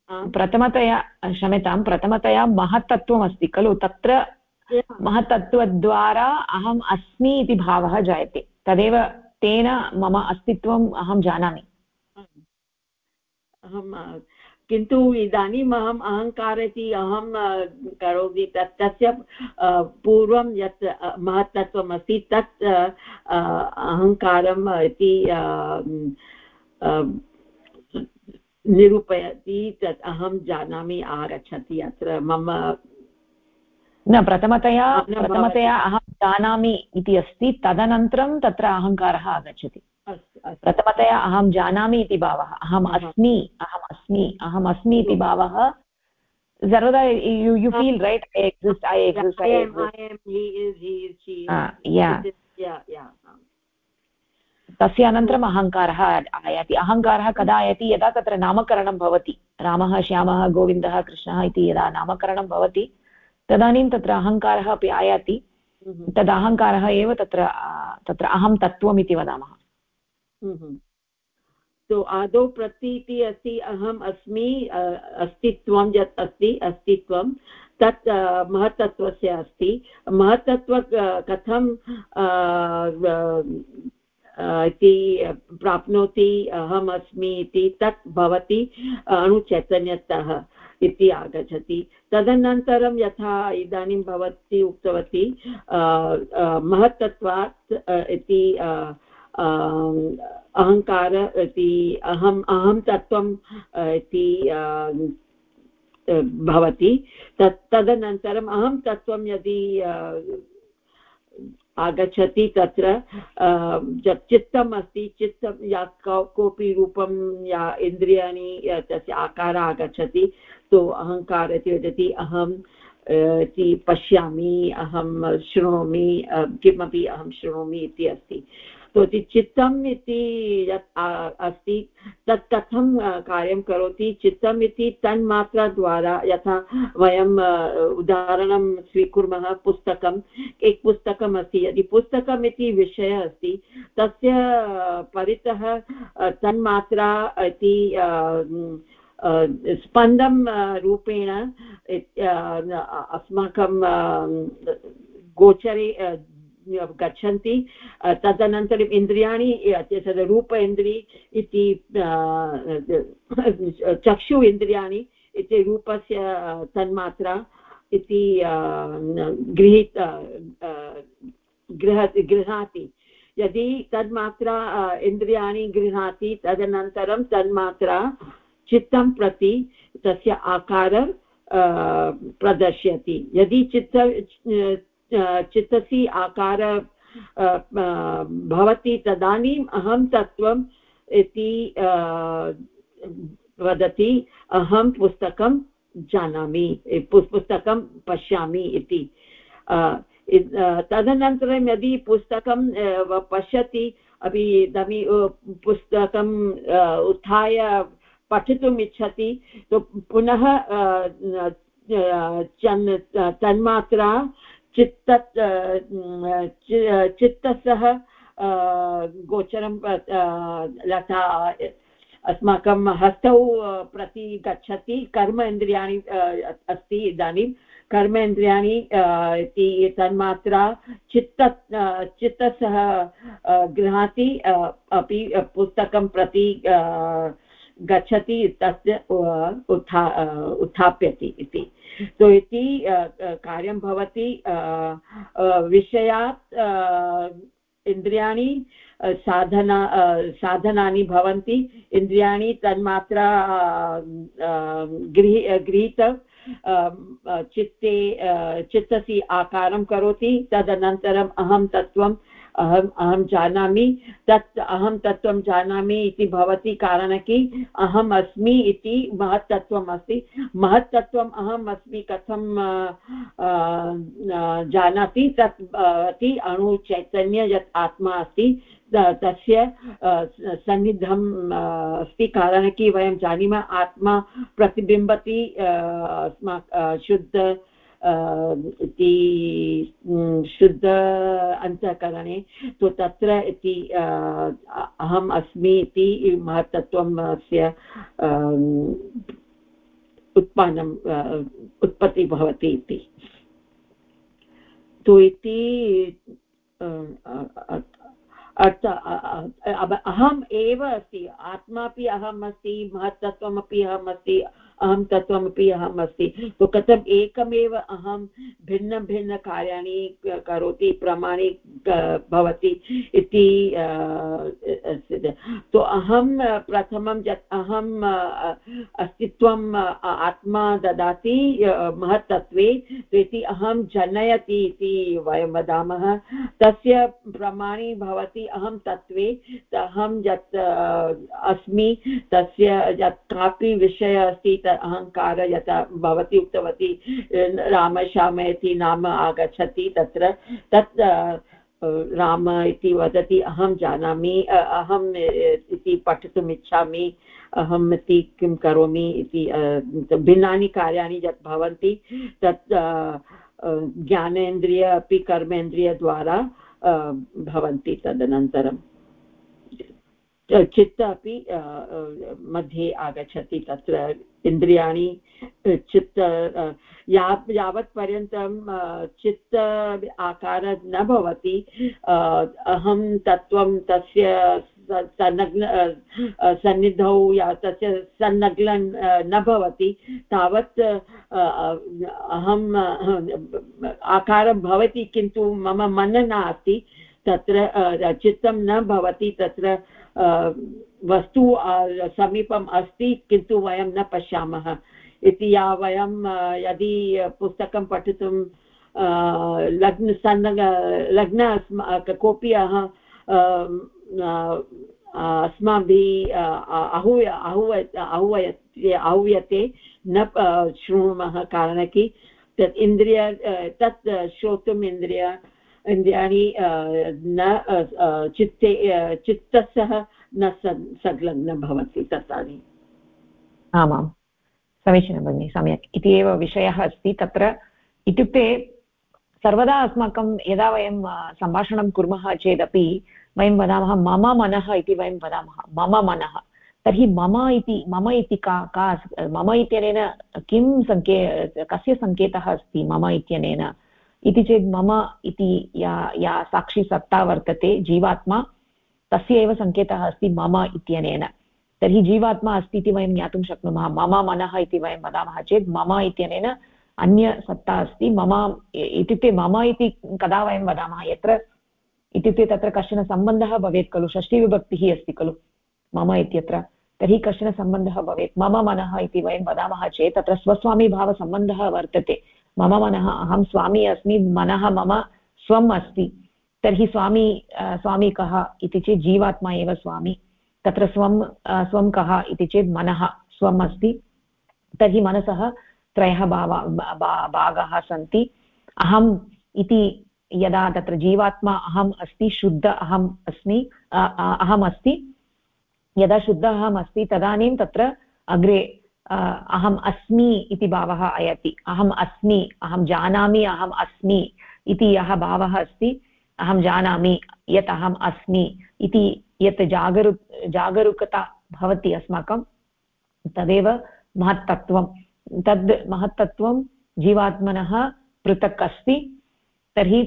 प्रथमतया क्षम्यतां प्रथमतया महत्तत्त्वमस्ति खलु? तत्र महत्तत्त्वद्वारा अहम् अस्मि इति भावः जायते। तदेव तेन मम अस्तित्वम् अहं जानामि। किन्तु इदानीम् अहम् अहङ्कार इति अहं करोमि तत्, तस्य पूर्वं यत् महत्तत्वम् अस्ति तत् अहङ्कारम् इति निरूपयति तत् अहं जानामि, आगच्छति अत्र मम न प्रथमतया प्रथमतया अहं जानामि इति अस्ति तदनन्तरं तत्र अहङ्कारः आगच्छति। प्रथमतया अहं जानामि इति भावः। अहम् अस्मि अहम् अस्मि अहम् अस्मि इति भावः। सर्वदा you you feel right I exist I exist तस्य अनन्तरम् अहङ्कारः आयाति। अहङ्कारः कदा आयाति? यदा तत्र नामकरणं भवति। रामः श्यामः गोविन्दः कृष्णः इति यदा नामकरणं भवति तदानीं तत्र अहङ्कारः अपि आयाति। हम्म। तद् अहङ्कारः एव तत्र तत्र अहं तत्त्वम् इति वदामः तो आदौ प्रतीति अस्ति अहम् अस्मि अस्तित्वं यत् अस्ति अस्तित्वं तत् महत्तत्वस्य अस्ति। महत्तत्व कथं इति प्राप्नोति अहम् अस्मि इति तत् भवति अणुचैतन्यतः। इति आगच्छति। तदनन्तरं यथा इदानीं भवती उक्तवती महत्तत्वात् इति अहङ्कार इति, अहम्, अहं तत्त्वम् इति भवति। तत्, तदनन्तरम् अहं तत्त्वं यदि आगच्छति तत्र चित्तम् अस्ति, चित्तं या कोऽपि रूपं या इन्द्रियाणि तस्य आकारः आगच्छति तो अहङ्कार इति वदति अहं इति पश्यामि, अहं शृणोमि किमपि अहं शृणोमि इति अस्ति। तो चित्तम् इति यत् अस्ति, तत् कथं कार्यं करोति? चित्तम् इति तन्मात्राद्वारा यथा वयम् उदाहरणं स्वीकुर्मः पुस्तकम्। एक पुस्तकम् अस्ति, यदि पुस्तकम् इति विषयः अस्ति, तस्य परितः तन्मात्रा इति स्पन्दं रूपेण अस्माकं गोचरे गच्छन्ति तदनन्तरम् इन्द्रियाणि तद् रूप इन्द्रि इति चक्षु इन्द्रियाणि इति रूपस्य तन्मात्रा इति गृहीत गृह गृह्णाति यदि तन्मात्रा इन्द्रियाणि गृह्णाति तदनन्तरं तन्मात्रा चित्तं प्रति तस्य आकार प्रदर्शयति। यदि चित्त चित्तसि आकार भवति तदानीम् अहं तत्त्वम् इति वदति, अहं पुस्तकं जानामि पुस्तकं पश्यामि इति। तदनन्तरं यदि पुस्तकं पश्यति, अपि तर्हि पुस्तकम् उत्थाय पठितुम् इच्छति पुनः तन्मात्रा चित्त चित्तसः गोचरं लता, अस्माकं हस्तौ प्रति गच्छति। कर्म इन्द्रियाणि अस्ति इदानीं। कर्मेन्द्रियाणि इति तन्मात्रा चित्त चित्तसः गृह्णाति अपि पुस्तकं प्रति गच्छति तस्य उत्था उत्थाप्यति इति। सो इति कार्यं भवति विषयात् इन्द्रियाणि साधना साधनानि भवन्ति, इन्द्रियाणि तन्मात्रा गृही गृहीत चित्ते चित्तसि आकारं करोति, तदनन्तरम् अहं तत्त्वं अहम्, अहं जानामि तत्, अहं तत्त्वं जानामि इति भवति कारण कि अहम् अस्मि इति महत्तत्त्वम् अस्ति। महत्तत्त्वम् अहम् अस्मि कथं जानाति तत् अति अणुचैतन्य यत् आत्मा अस्ति तस्य सन्निधम् अस्ति कारण कि वयं जानीमः आत्मा प्रतिबिम्बति अस्मा शुद्ध इति शुद्ध अन्तःकरणे। तु तत्र इति अहम् अस्मि इति महत्तत्वम् अस्य उत्पन्नम् उत्पत्तिः भवति इति। तु इति अर्थ अहम् एव अस्ति। आत्मापि अहम् अस्ति महत्तत्वमपि अहम् अस्ति। अहं तत्त्वमपि अहम् अस्ति। तो कथम् एकमेव अहं भिन्नभिन्नकार्याणि करोति, प्रमाणे भवति इति तो अहं प्रथमं यत् अहम् अस्तित्वम् आत्मा ददाति महत्तत्वे इति अहं जनयति इति वयं वदामः। तस्य प्रमाणे भवति अहं तत्त्वे अहं यत् अस्मि, तस्य यत् कापि विषय अस्ति अहङ्कार यथा भवती उक्तवती रामश्याम इति नाम आगच्छति तत्र, तत् राम इति वदति, अहं जानामि अहम् इति पठितुम् इच्छामि, अहम् इति किं करोमि इति भिन्नानि कार्याणि यत् भवन्ति, तत् ज्ञानेन्द्रिय अपि कर्मेन्द्रियद्वारा भवन्ति तदनन्तरं चित्त अपि मध्ये आगच्छति तत्र इन्द्रियाणि चित्त या यावत् पर्यन्तं चित्त आकारः न भवति अहं तत्त्वं तस्य संलग्न सन्निधौ या तस्य संलग्न न भवति, तावत् अहम् आकारः भवति किन्तु मम मनः नास्ति, तत्र चित्तं न भवति, तत्र वस्तु समीपम् अस्ति, किन्तु वयं न पश्यामः। इति या वयं यदि पुस्तकं पठितुं लग्न सन् लग्न अस्मा कोऽपि अस्माभिः आहूय आहूय आहूयते आहूयते न शृणुमः कारणकि तत् इन्द्रिय तत् श्रोतुम् इन्द्रिय इन्द्रियाणि न चित्ते चित्तस्य न संलग्नं भवति तथानि आमां समीचीनं भगिनि, सम्यक्। इति एव विषयः अस्ति। तत्र इत्युक्ते सर्वदा अस्माकं यदा वयं सम्भाषणं कुर्मः चेदपि वयं वदामः, मम मनः इति वयं वदामः। मम मनः। तर्हि मम इति मम इति का का मम इत्यनेन किं सङ्के कस्य सङ्केतः अस्ति मम इत्यनेन? इति चेत् मम इति या या साक्षिसत्ता वर्तते जीवात्मा, तस्य एव सङ्केतः अस्ति मम इत्यनेन। तर्हि जीवात्मा अस्ति इति वयं ज्ञातुं शक्नुमः। मम मनः इति वयं वदामः चेत् मम इत्यनेन अन्यसत्ता अस्ति। मम इत्युक्ते मम इति कदा वयं वदामः? यत्र इत्युक्ते तत्र कश्चन सम्बन्धः भवेत् खलु। षष्टिविभक्तिः अस्ति खलु मम इत्यत्र। तर्हि कश्चन सम्बन्धः भवेत्। मम मनः इति वयं वदामः चेत् तत्र स्वस्वामीभावसम्बन्धः वर्तते। मम मनः, अहं स्वामी अस्मि, मनः मम स्वम् अस्ति। तर्हि स्वामी स्वामी कः इति चेत् जीवात्मा एव स्वामी। तत्र स्वं स्वं कः इति चेत् मनः स्वम् अस्ति। तर्हि मनसः त्रयः भागाः सन्ति। अहम् इति यदा तत्र जीवात्मा अहम् अस्ति, शुद्ध अहम् अस्मि अहम् अस्ति। यदा शुद्ध अहम् अस्ति, तदानीं तत्र अग्रे अहम् अस्मि इति भावः आयाति। अहम् अस्मि, अहं जानामि, अहम् अस्मि इति यः भावः अस्ति, अहं जानामि यत् अहम् अस्मि इति यत् जागरु, जागरूकता भवति अस्माकं, तदेव महत्तत्वं तद् महत्तत्वं जीवात्मनः पृथक् अस्ति, तर्हि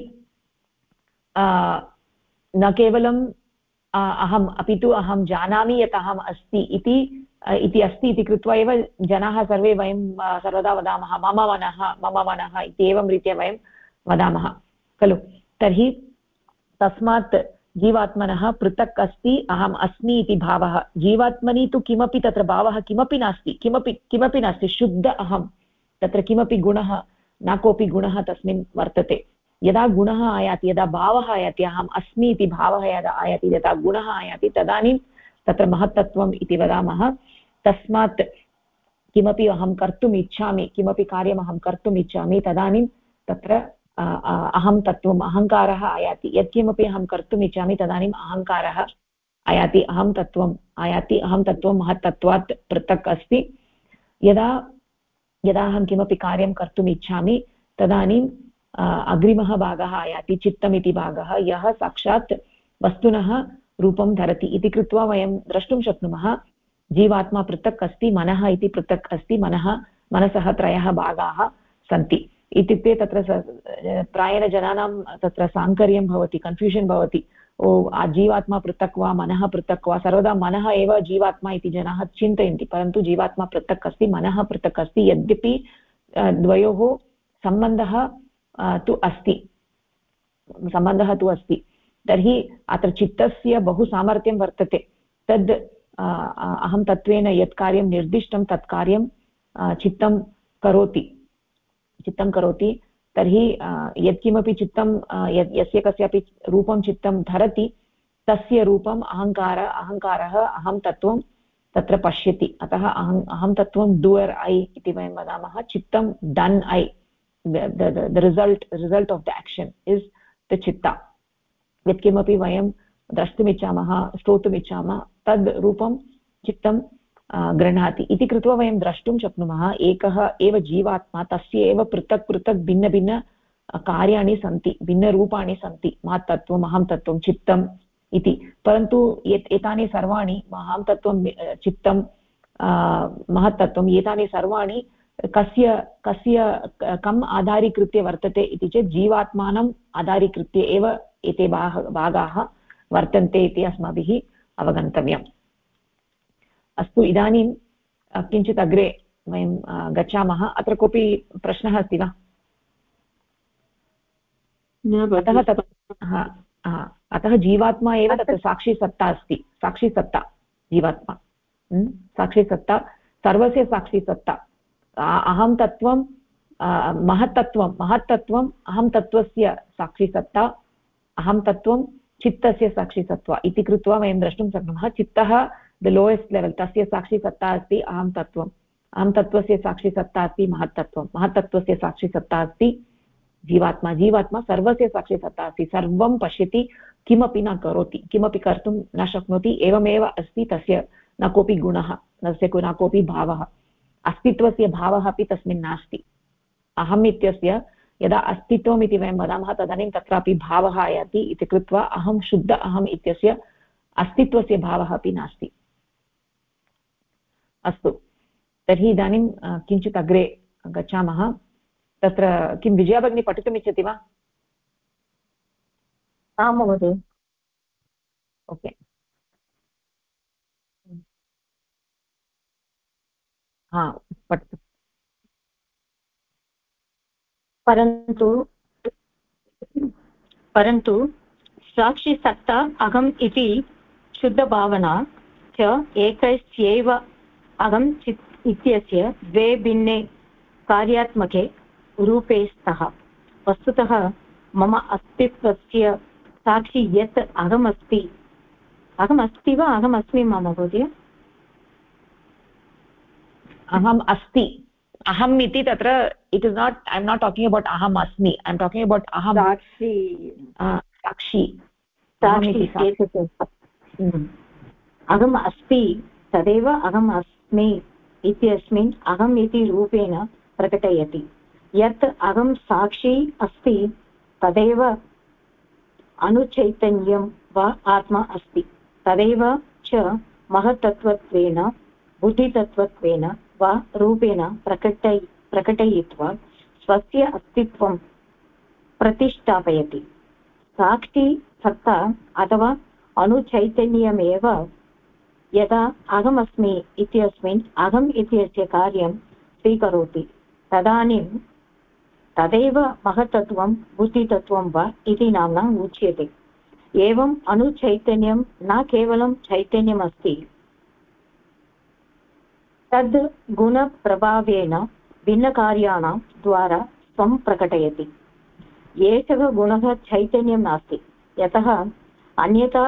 न केवलं अहम् अपि तु अहं जानामि यत् अहम् अस्ति इति इति अस्ति इति कृत्वा एव जनाः सर्वे वयं सर्वदा वदामः, मम मनः मम मनः इति एवं रीत्या वयं वदामः, खलु? तर्हि तस्मात् जीवात्मनः पृथक् अस्ति, अहम् अस्मि इति भावः। जीवात्मनि तु किमपि तत्र भावः किमपि नास्ति, किमपि किमपि नास्ति, शुद्ध अहं। तत्र किमपि गुणः, न कोऽपि गुणः तस्मिन् वर्तते। यदा गुणः आयाति, यदा भावः आयाति, अहम् अस्मि इति भावः यदा आयाति, यदा गुणः आयाति, तदानीं तत्र महत्तत्वम् इति वदामः। तस्मात् किमपि अहं कर्तुम् इच्छामि, किमपि कार्यम् अहं कर्तुम् इच्छामि, तदानीं तत्र अहं तत्त्वम् अहङ्कारः आयाति, यत्किमपि अहं कर्तुम् इच्छामि, तदानीम् अहङ्कारः आयाति, अहं तत्त्वम् आयाति, अहं तत्त्वं महत्तत्वात् पृथक् अस्ति। यदा यदा अहं किमपि कार्यं कर्तुम् इच्छामि तदानीम् अग्रिमः भागः आयाति, चित्तमिति भागः, यः साक्षात् वस्तुनः रूपं धरति इति कृत्वा वयं द्रष्टुं शक्नुमः। जीवात्मा पृथक् अस्ति, मनः इति पृथक् अस्ति, मनः, मनसः त्रयः भागाः सन्ति। इत्युक्ते तत्र प्रायेण जनानां तत्र साङ्कर्यं भवति, कन्फ्यूषन् भवति। ओ जीवात्मा पृथक् वा, मनः पृथक् वा, सर्वदा मनः एव जीवात्मा इति जनाः चिन्तयन्ति, परन्तु जीवात्मा पृथक् अस्ति, मनः पृथक् अस्ति, यद्यपि द्वयोः सम्बन्धः तु अस्ति। सम्बन्धः तु अस्ति। तर्हि अत्र चित्तस्य बहु सामर्थ्यं वर्तते। तद् अहं तत्त्वेन यत् कार्यं निर्दिष्टं, तत् कार्यं चित्तं करोति। चित्तं करोति। तर्हि यत्किमपि चित्तं यस्य कस्यापि रूपं चित्तं धरति, तस्य रूपम् अहङ्कार अहङ्कारः अहं तत्त्वं तत्र पश्यति। अतः अहम् अहं तत्त्वं डुवर् ऐ इति वयं वदामः। चित्तं done I the result result of the action is the चित्ता। यत्किमपि वयं द्रष्टुमिच्छामः श्रोतुमिच्छामः तद् रूपं चित्तं गृह्णाति। इति कृत्वा वयं द्रष्टुं शक्नुमः। एकः एव जीवात्मा, तस्य एव पृथक् पृथक् भिन्नभिन्न कार्याणि सन्ति भिन्नरूपाणि सन्ति। महत्तत्त्वम् अहं तत्त्वं, चित्तम् इति। परन्तु एतानि सर्वाणि, महां तत्त्वं चित्तं महत्तत्त्वम् एतानि सर्वाणि कस्य कस्य कम् आधारीकृत्य वर्तते इति चेत् जीवात्मानम् आधारीकृत्य एव एते भागाः वर्तन्ते इति अस्माभिः अवगन्तव्यम्। अस्तु इदानीं किञ्चित् अग्रे वयं गच्छामः। अत्र कोऽपि प्रश्नः अस्ति वा? अतः तत् अतः जीवात्मा एव तत्र साक्षीसत्ता अस्ति। साक्षीसत्ता जीवात्मा। साक्षीसत्ता सर्वस्य साक्षीसत्ता अहं तत्त्वं महत्तत्त्वं महत्तत्त्वम् अहं तत्त्वस्य साक्षीसत्ता अहं तत्त्वं चित्तस्य साक्षीसत्त्वा इति कृत्वा वयं द्रष्टुं शक्नुमः। चित्तः द लोयेस्ट् लेवल् तस्य साक्षीसत्ता अस्ति अहं तत्त्वम्। अहं तत्त्वस्य साक्षीसत्ता अस्ति महत्तत्त्वं महत्तत्त्वस्य साक्षीसत्ता अस्ति जीवात्मा। जीवात्मा सर्वस्य साक्षीसत्ता अस्ति। सर्वं पश्यति, किमपि न करोति, किमपि कर्तुं न शक्नोति, एवमेव अस्ति तस्य न कोऽपि गुणः तस्य न कोऽपि भावः। अस्तित्वस्य भावः अपि तस्मिन् नास्ति। अहम् इत्यस्य यदा अस्तित्वम् इति वयं वदामः तदानीं तत्रापि भावः आयाति इति कृत्वा अहं शुद्ध अहम् इत्यस्य अस्तित्वस्य भावः अपि नास्ति। अस्तु तर्हि इदानीं किञ्चित् अग्रे गच्छामः। तत्र किं विजया भगिनी पठितुमिच्छति वा? आं महोदय। ओके। हा पठतु। परन्तु परन्तु साक्षिसत्ता अहम् इति शुद्धभावना च एकस्यैव अहं चित्, इत्यस्य द्वे भिन्ने कार्यात्मके रूपे स्तः। वस्तुतः, मम अस्तित्वस्य साक्षी यत् अहमस्ति अहमस्ति वा अहमस्मि मा महोदय? अहम् अस्ति। अहम् इति तत्र it is not I am not talking about अहम् अस्मि ऐ एम् टाकिङ्ग् अबौट् अहं साक्षी। साक्षी अहम् अस्ति तदेव अहम् अस्मि इत्यस्मिन् अहम् इति रूपेण प्रकटयति। यत् अहं साक्षी अस्ति तदेव अनुचैतन्यं वा आत्मा अस्ति। तदेव च महत्तत्त्वेन बुद्धितत्त्वेन वा रूपेण प्रकटय प्रकटयित्वा स्वस्य अस्तित्वं प्रतिष्ठापयति। साक्षी सत्ता अथवा अणुचैतन्यमेव यदा अहमस्मि इत्यस्मिन्, अहम् इत्यस्य कार्यं स्वीकरोति। तदानीं तदेव महत्तत्वं बुद्धितत्वं वा इति नाम्ना उच्यते। एवम् अणुचैतन्यं न केवलं चैतन्यमस्ति तद् गुणप्रभावेन भिन्नकार्याणां द्वारा स्वं प्रकटयति एषः गुणः चैतन्यं नास्ति। यतः अन्यथा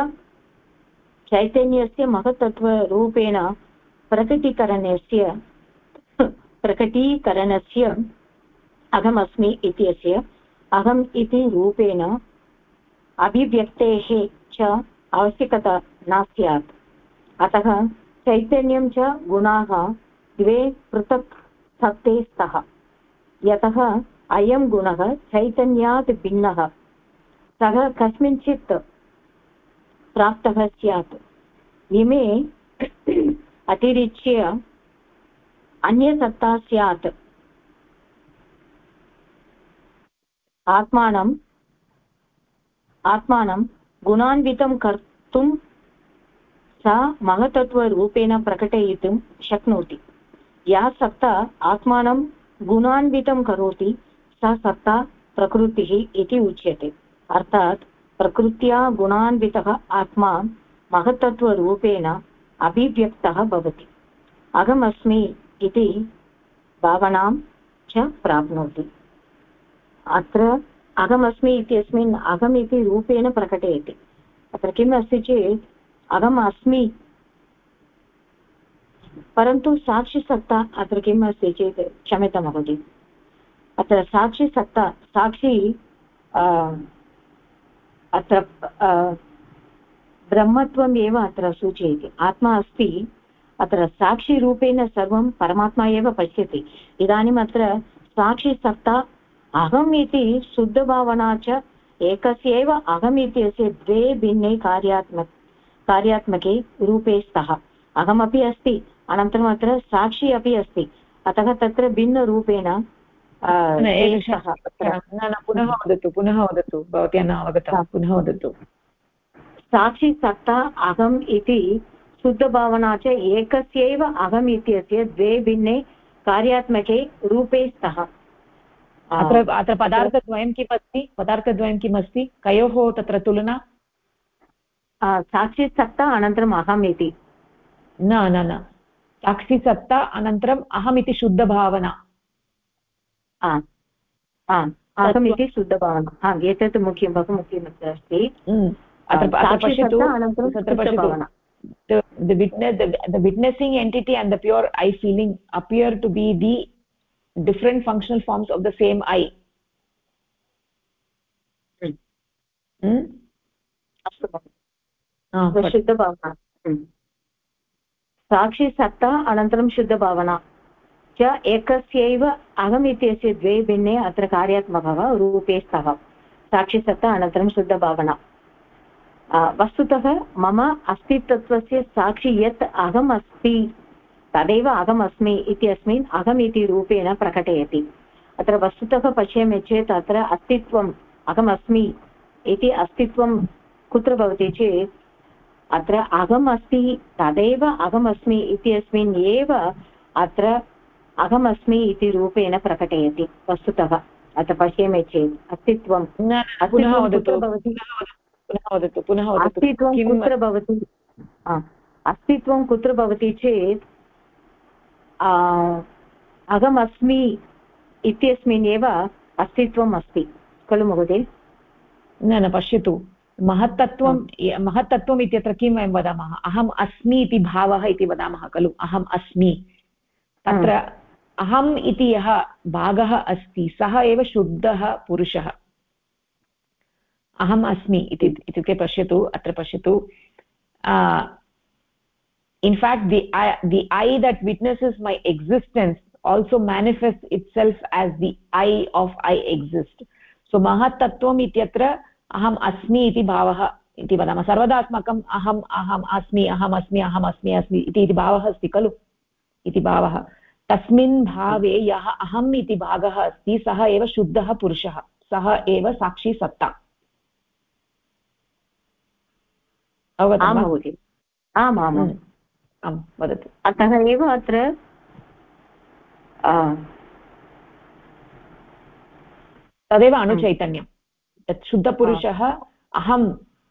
चैतन्यस्य महत्तत्वरूपेण प्रकटीकरणस्य प्रकटीकरणस्य अहमस्मि इत्यस्य अहम् इति रूपेण अभिव्यक्तेः च आवश्यकता न स्यात्। अतः चैतन्यं च गुणाः द्वे पृथक् सत्ते स्तः। यतः अयं गुणः चैतन्यात् भिन्नः। सः कस्मिंश्चित् प्राप्तः स्यात्। इमे अतिरिच्य अन्यसत्ता स्यात्। आत्मानम् आत्मानं गुणान्वितं कर्तुं सा महतत्त्वरूपेण प्रकटयितुं शक्नोति। या सत्ता आत्मानं गुणान्वितं करोति, सा सत्ता प्रकृतिः इति उच्यते। अर्थात् प्रकृत्या गुणान्वितः आत्मा महत्तत्वरूपेण अभिव्यक्तः भवति। अहमस्मि इति भावनां च प्राप्नोति। अत्र अहमस्मि इत्यस्मिन् अहम् रूपेण प्रकटयति। अत्र किम् अस्ति चेत् अहम् अस्मि। परन्तु साक्षिसत्ता अत्र किम् अस्ति चेत् क्षम्यतां महोदय। अत्र साक्षिसत्ता, साक्षी अत्र ब्रह्मत्वम् एव अत्र सूचयति। आत्मा अस्ति, अत्र साक्षिरूपेण सर्वं परमात्मा एव पश्यति। इदानीम् अत्र साक्षिसत्ता अहम् इति, शुद्धभावना च एकस्य एव अहम् इत्यस्य द्वे भिन्ने कार्यात्मक कार्यात्मके रूपे स्तः। अहमपि अस्ति अनन्तरम् अत्र साक्षी अपि अस्ति। अतः तत्र भिन्नरूपेण पुनः वदतु पुनः वदतु भवत्या न अवगतं पुनः वदतु। साक्षी सत्ता अहम् इति शुद्धभावना च एकस्यैव अहम् इत्यस्य द्वे भिन्ने कार्यात्मके रूपे स्तः। अत्र अत्र पदार्थद्वयं किम् अस्ति पदार्थद्वयं किम् अस्ति कयोः तत्र तुलना? साक्षिसत्ता अनन्तरम् अहम् इति न न न साक्षिसत्ता अनन्तरम् अहम् इति शुद्धभावना अहम् इति शुद्धभावना हा एतत् मुख्यं बहु मुख्यम् अस्ति the witness the, the witnessing entity and the pure i feeling appear to be the different functional forms of the same i अस्तु शुद्धभावना साक्षिसत्ता अनन्तरं शुद्धभावना च एकस्यैव अहम् इत्यस्य द्वे भिन्ने अत्र कार्यात्मकः रूपे स्तः साक्षिसत्ता अनन्तरं शुद्धभावना वस्तुतः मम अस्तित्वस्य साक्षि यत् अहम् अस्ति तदेव अहमस्मि इत्यस्मिन् अहम् इति रूपेण प्रकटयति अत्र वस्तुतः पश्यामि चेत् अत्र अस्तित्वम् अहमस्मि इति अस्तित्वं कुत्र भवति चेत् अत्र अहम् अस्ति तदेव अहमस्मि इत्यस्मिन् एव अत्र अहमस्मि इति रूपेण प्रकटयति वस्तुतः। अत्र पश्यामि चेत् अस्तित्वं। अस्तित्वं कुत्र भवति? अस्तित्वं कुत्र भवति? चेत् अहमस्मि इत्यस्मिन् एव अस्तित्वम् अस्ति। खलु महोदय? न न पश्यतु। महत्तत्वं महत्तत्वम् इत्यत्र किं वयं वदामः? अहम् अस्मि इति भावः इति वदामः खलु? अहम् अस्मि। तत्र अहम् इति यः भागः अस्ति सः एव शुद्धः पुरुषः। अहम् अस्मि इति इत्युक्ते पश्यतु अत्र पश्यतु in fact the the I that witnesses my existence also manifest itself as the I of I exist so महत्तत्त्वम् इत्यत्र अहम् अस्मि इति भावः इति वदामः। सर्वदा अस्माकम् अहम् अहम् अस्मि अहम् अस्मि अहम् अस्मि अस्मि इति भावः अस्ति खलु? इति भावः। तस्मिन् भावे यः अहम् इति भागः अस्ति सः एव शुद्धः पुरुषः। सः एव साक्षी सत्ता। आम् आम् आम् आम्। वदतु। अतः एव अत्र तदेव अणुचैतन्यं तत् शुद्धपुरुषः अहं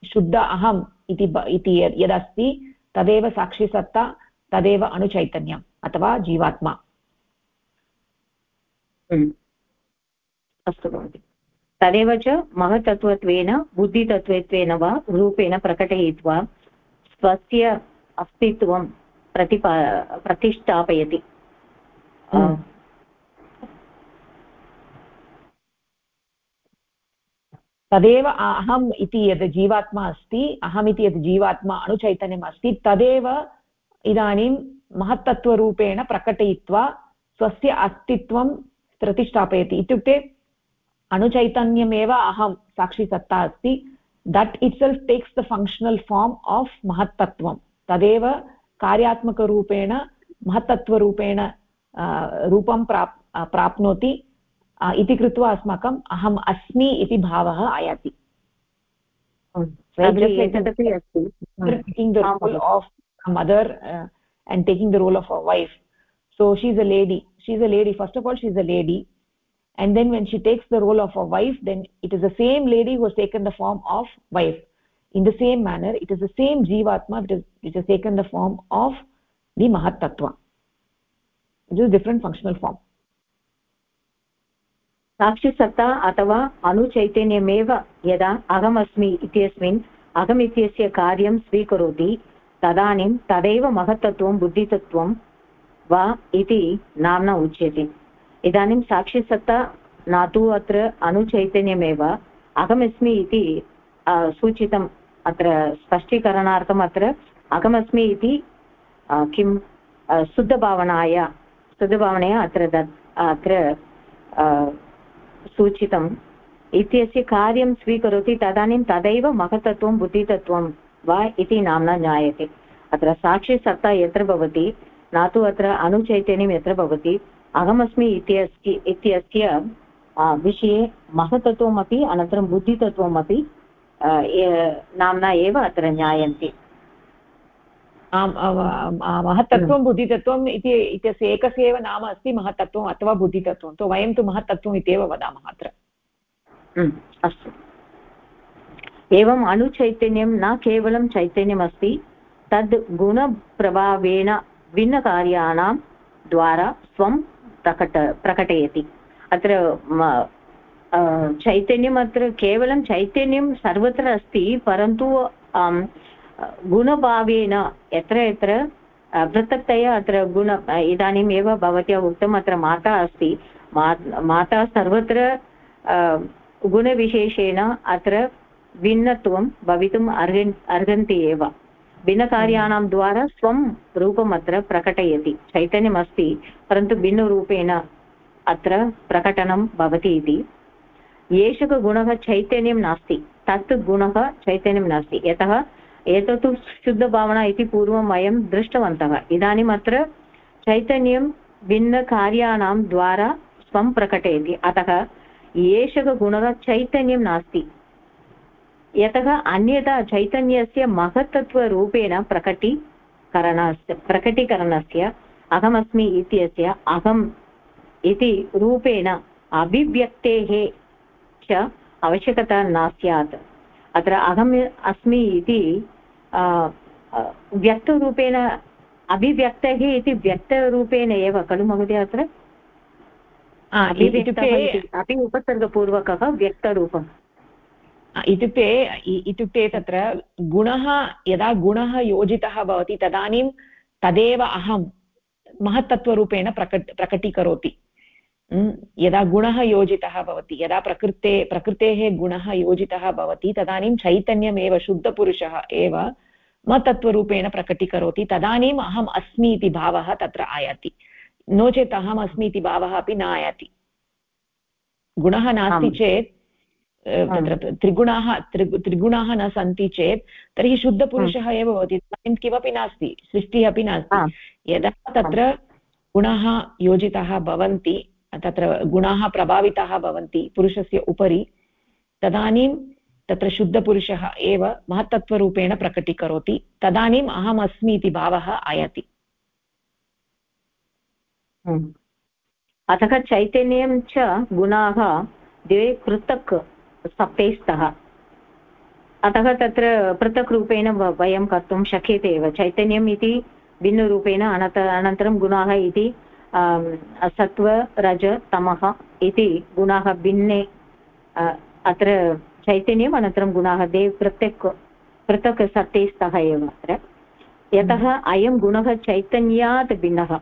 शुद्ध अहम् इति यदस्ति तदेव साक्षिसत्ता तदेव अणुचैतन्यम् अथवा जीवात्मा। अस्तु भवति। तदेव च महतत्त्वत्वेन बुद्धितत्त्वत्वेन वा रूपेण प्रकटयित्वा स्वस्य अस्तित्वं प्रतिपा प्रतिष्ठापयति। तदेव अहम् इति यद् जीवात्मा अस्ति अहमिति यद् जीवात्मा अणुचैतन्यम् अस्ति, तदेव इदानीं महत्तत्त्वरूपेण प्रकटयित्वा स्वस्य अस्तित्वं प्रतिष्ठापयति। इत्युक्ते अणुचैतन्यमेव अहं साक्षिसत्ता अस्ति। That it takes the functional form of महत्तत्वं तदेव कार्यात्मकरूपेण महत्तत्वरूपेण रूपं प्राप्, प्राप्नोति। इति कृत्वा अस्माकम् अहम् अस्मि इति भावः आयाति। Mother and taking the role of a wife so she is a lady she is a lady first of all she is a lady and then when she takes the role of a wife then it is the same lady who has taken the form of wife in the same manner it is the same जीवात्मा it is it is taken the form of the महत् तत्त्वम् it is different functional form साक्षिसत्ता अथवा अणुचैतन्यमेव यदा अहमस्मि इत्यस्मिन्, अहम् इत्यस्य कार्यं स्वीकरोति, तदानीं तदैव महत्तत्वं बुद्धितत्वं वा इति नाम्ना उच्यते। इदानीं साक्षिसत्ता न तु अत्र अणुचैतन्यमेव अहमस्मि इति सूचितम् अत्र, स्पष्टीकरणार्थम् अत्र, अहमस्मि इति किं शुद्धभावनाय, शुद्धभावनया अत्र अत्र सूचितम्। इत्यस्य कार्यं स्वीकरोति तदानीं तदैव महतत्वं बुद्धितत्वं वा इति नाम्ना ज्ञायते। अत्र साक्षिसत्ता यत्र भवति, न तु अत्र अणुचैतन्यं यत्र भवति। अहमस्मि इत्यस्य इत्यस्य विषये महतत्वमपि, अनन्तरं बुद्धितत्वमपि नाम्ना एव अत्र ज्ञायन्ते। महत्तत्वं बुद्धितत्वम् इति इत्यस्य एकस्य एव नाम अस्ति महत्तत्वम् अथवा बुद्धितत्वं तो वयं तु महत्तत्वम् इत्येव वदामः अत्र। अस्तु। एवम् अणुचैतन्यं न केवलं चैतन्यमस्ति तद् गुणप्रभावेन भिन्नकार्याणां द्वारा स्वं प्रकट प्रकटयति। अत्र चैतन्यम् अत्र केवलं चैतन्यं सर्वत्र अस्ति परन्तु गुणभावेन यत्र यत्र पृथक्तया अत्र गुण इदानीम् एव भवत्या उक्तम् अत्र माता अस्ति। मा माता सर्वत्र गुणविशेषेण अत्र भिन्नत्वं भवितुम् अर्हन् अर्हन्ति एव। भिन्नकार्याणां द्वारा स्वं रूपम् अत्र प्रकटयति चैतन्यमस्ति परन्तु भिन्नरूपेण अत्र प्रकटनं भवति इति। एषः गुणः चैतन्यं नास्ति तत् गुणः चैतन्यं नास्ति। यतः एतत्तु शुद्धभावना इति पूर्वं वयं दृष्टवन्तः। इदानीम् अत्र चैतन्यं भिन्नकार्याणां द्वारा स्वं प्रकटयति। अतः एषः गुणः चैतन्यं नास्ति। यतः अन्यथा चैतन्यस्य महत्तत्वरूपेण प्रकटीकरणस्य प्रकटीकरणस्य अहमस्मि इत्यस्य अहम् इति रूपेण अभिव्यक्तेः च आवश्यकता न स्यात्। अत्र अहम् अस्मि इति व्यक्तरूपेण अभिव्यक्तः इति व्यक्तरूपेण एव खलु महोदय अत्र? अपि उपसर्गपूर्वकः व्यक्तरूपम्। इत्युक्ते इत्युक्ते तत्र गुणः यदा गुणः योजितः भवति तदानीं तदेव अहं महत्तत्वरूपेण प्रकट प्रकटीकरोति। यदा गुणः योजितः भवति यदा प्रकृते प्रकृतेः गुणः योजितः भवति तदानीं चैतन्यमेव शुद्धपुरुषः एव महत्तत्वरूपेण प्रकटीकरोति तदानीम् अहम् अस्मि इति भावः तत्र आयाति। नो चेत् अहम् अस्मि इति भावः अपि न आयाति। गुणः नास्ति चेत् तत्र त्रिगुणाः त्रिगुणाः न सन्ति चेत् तर्हि शुद्धपुरुषः एव भवति। तस्मिन् किमपि नास्ति सृष्टिः अपि नास्ति। यदा तत्र गुणाः योजिताः भवन्ति तत्र गुणाः प्रभाविताः भवन्ति पुरुषस्य उपरि तदानीं तत्र शुद्धपुरुषः एव महत्तत्वरूपेण प्रकटीकरोति तदानीम् अहम् अस्मि इति भावः आयाति। अतः चैतन्यं च गुणाः द्वे पृथक् सप्ते स्तः अतः तत्र पृथक् रूपेण वयं कर्तुं शक्यते एव। चैतन्यम् इति भिन्नरूपेण अनत अनन्तरं गुणाः इति सत्त्व रज तमः इति गुणाः भिन्ने अत्र चैतन्यम् अनन्तरं गुणाः दे पृथक् पृथक् सत्ते स्तः एव अत्र। यतः अयं गुणः चैतन्यात् भिन्नः।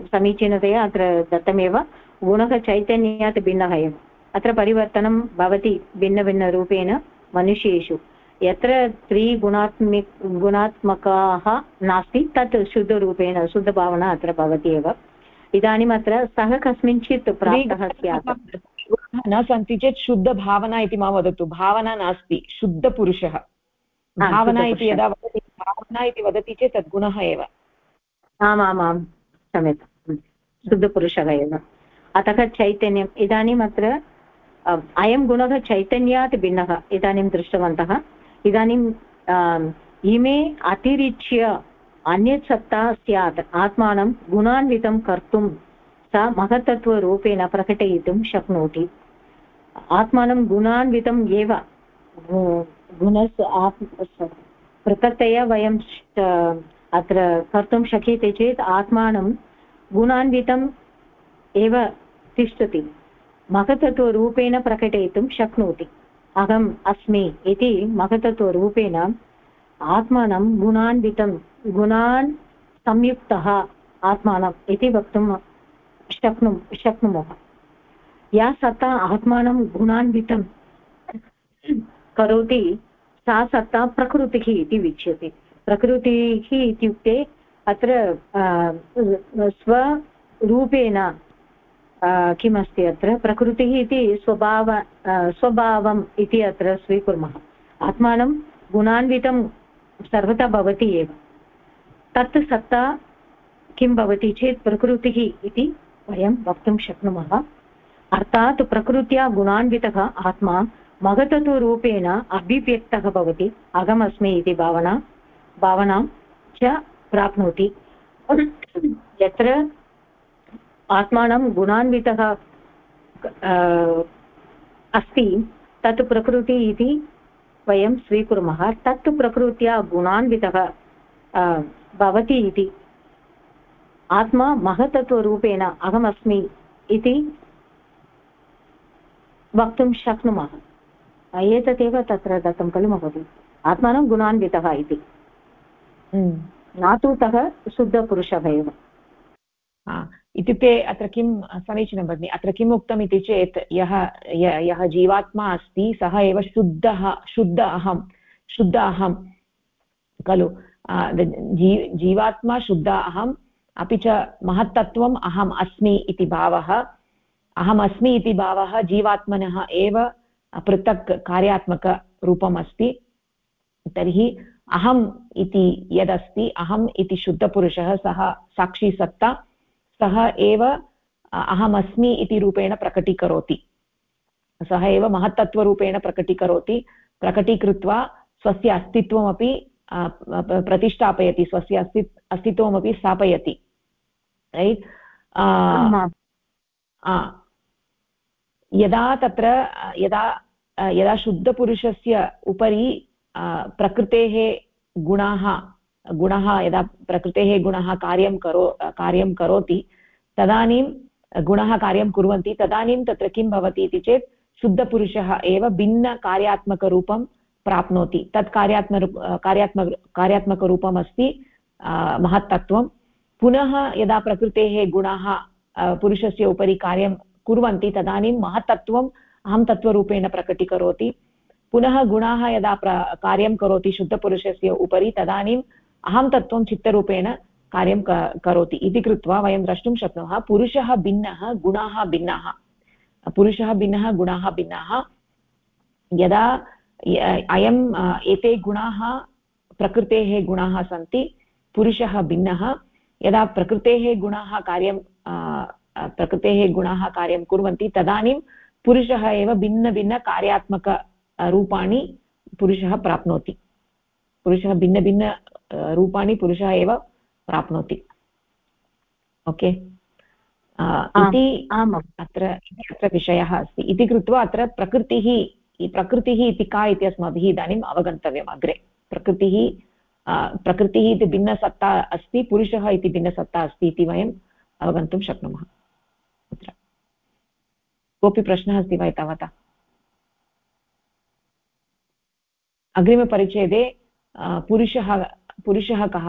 समीचीनतया अत्र दत्तमेव गुणः चैतन्यात् भिन्नः एव। अत्र परिवर्तनं भवति भिन्नभिन्नरूपेण मनुष्येषु। यत्र त्रिगुणात्मिक गुणात्मकाः नास्ति तत् शुद्धरूपेण शुद्धभावना अत्र भवति एव। इदानीम् अत्र सः कस्मिंश्चित् प्राप्तः स्यात्। न सन्ति चेत् शुद्धभावना इति मा वदतु। भावना नास्ति शुद्धपुरुषः। भावना इति यदा वदति भावना इति वदति चेत् तद् गुणः एव। आमामां सम्यक्। शुद्धपुरुषः एव। अतः चैतन्यम् इदानीम् अत्र अयं गुणः चैतन्यात् भिन्नः इदानीं दृष्टवन्तः। इदानीम् इमे अतिरिच्य अन्यत् सत्ता स्यात्। आत्मानं गुणान्वितं कर्तुं सा महतत्वरूपेण प्रकटयितुं शक्नोति। आत्मानं गुणान्वितम् एव। गुणस्य आत्म पृथक्तया वयं अत्र कर्तुं शक्यते चेत् आत्मानं गुणान्वितम् एव तिष्ठति। महतत्वरूपेण प्रकटयितुं शक्नोति। अहम् अस्मि इति महतत्वरूपेण आत्मानं गुणान्वितं गुणान् संयुक्तः आत्मानम् इति वक्तुं शक्नु शक्नुमः। या सत्ता आत्मानं गुणान्वितं करोति, सा सत्ता प्रकृतिः इति विच्यते। प्रकृतिः इत्युक्ते अत्र स्वरूपेण किमस्ति अत्र? प्रकृतिः इति स्वभाव स्वभावम् इति अत्र स्वीकुर्मः। आत्मानं गुणान्वितं सर्वदा भवति एव। तत् सत्ता किं भवति चेत् प्रकृतिः इति वयं वक्तुं शक्नुमः। अर्थात् प्रकृत्या गुणान्वितः आत्मा महतत्वरूपेण अभिव्यक्तः भवति। अहमस्मि इति भावना, भावनां च प्राप्नोति। यत्र आत्मानं गुणान्वितः अस्ति, तत् प्रकृति इति वयं स्वीकुर्मः। तत् प्रकृत्या गुणान्वितः भवति इति। आत्मा महतत्वरूपेण अहमस्मि इति वक्तुं शक्नुमः। एतदेव तत्र दत्तं खलु महोदय। आत्मानं गुणान्वितः इति। हम्म। न तु सः शुद्धपुरुषः एव। इत्युक्ते अत्र किं समीचीनं भगिनि अत्र किम् उक्तम् इति चेत् यः यः जीवात्मा अस्ति सः एव शुद्धः शुद्ध अहं शुद्ध अहं खलु। जी जीवात्मा शुद्ध अहम् अपि च महत्तत्वम् अहम् अस्मि इति भावः। अहम् अस्मि इति भावः जीवात्मनः एव पृथक् कार्यात्मकरूपम् अस्ति तर्हि अहम् इति यदस्ति, अहम् इति शुद्धपुरुषः, सः साक्षीसत्ता सः एव अहमस्मि इति रूपेण प्रकटीकरोति। सः एव महत्तत्वरूपेण प्रकटीकरोति। प्रकटीकृत्वा स्वस्य अस्तित्वमपि प्रतिष्ठापयति, स्वस्य अस्ति, अस्तित्वमपि स्थापयति। रैट् यदा तत्र यदा यदा शुद्धपुरुषस्य उपरि प्रकृतेः गुणाः, गुणः, यदा प्रकृतेः गुणः कार्यं करो कार्यं करोति, तदानीं, गुणः कार्यं कुर्वन्ति, तदानीं तत्र किं भवति इति चेत् शुद्धपुरुषः एव भिन्नकार्यात्मकरूपं प्राप्नोति। तत् कार्यात्म कार्यात्मक कार्यात्मकरूपम् अस्ति महत्तत्वं पुनः यदा प्रकृतेः गुणाः पुरुषस्य उपरि कार्यं कुर्वन्ति, तदानीं महत्तत्वम् अहं तत्त्वरूपेण प्रकटीकरोति। पुनः गुणाः यदा प्र, कार्यं करोति शुद्धपुरुषस्य उपरि तदानीं अहं तत्त्वं चित्तरूपेण कार्यं करोति इति कृत्वा वयं द्रष्टुं शक्नुमः। पुरुषः भिन्नः, गुणाः भिन्नाः। पुरुषः भिन्नः, गुणाः भिन्नाः। यदा अयम् एते गुणाः प्रकृतेः गुणाः सन्ति, पुरुषः भिन्नः। यदा प्रकृतेः गुणाः कार्यं प्रकृतेः गुणाः कार्यं कुर्वन्ति तदानीं पुरुषः एव भिन्नभिन्नकार्यात्मकरूपाणि पुरुषः प्राप्नोति पुरुषः भिन्नभिन्न रूपाणि पुरुषः एव प्राप्नोति ओके इति अत्र अत्र विषयः अस्ति इति कृत्वा अत्र प्रकृतिः प्रकृतिः इति का इति अस्माभिः इदानीम् अवगन्तव्यम् अग्रे प्रकृतिः प्रकृतिः इति भिन्नसत्ता अस्ति पुरुषः इति भिन्नसत्ता अस्ति इति वयम् अवगन्तुं शक्नुमः। अत्र कोऽपि प्रश्नः अस्ति वा एतावता? अग्रिमपरिच्छेदे पुरुषः पुरुषः कः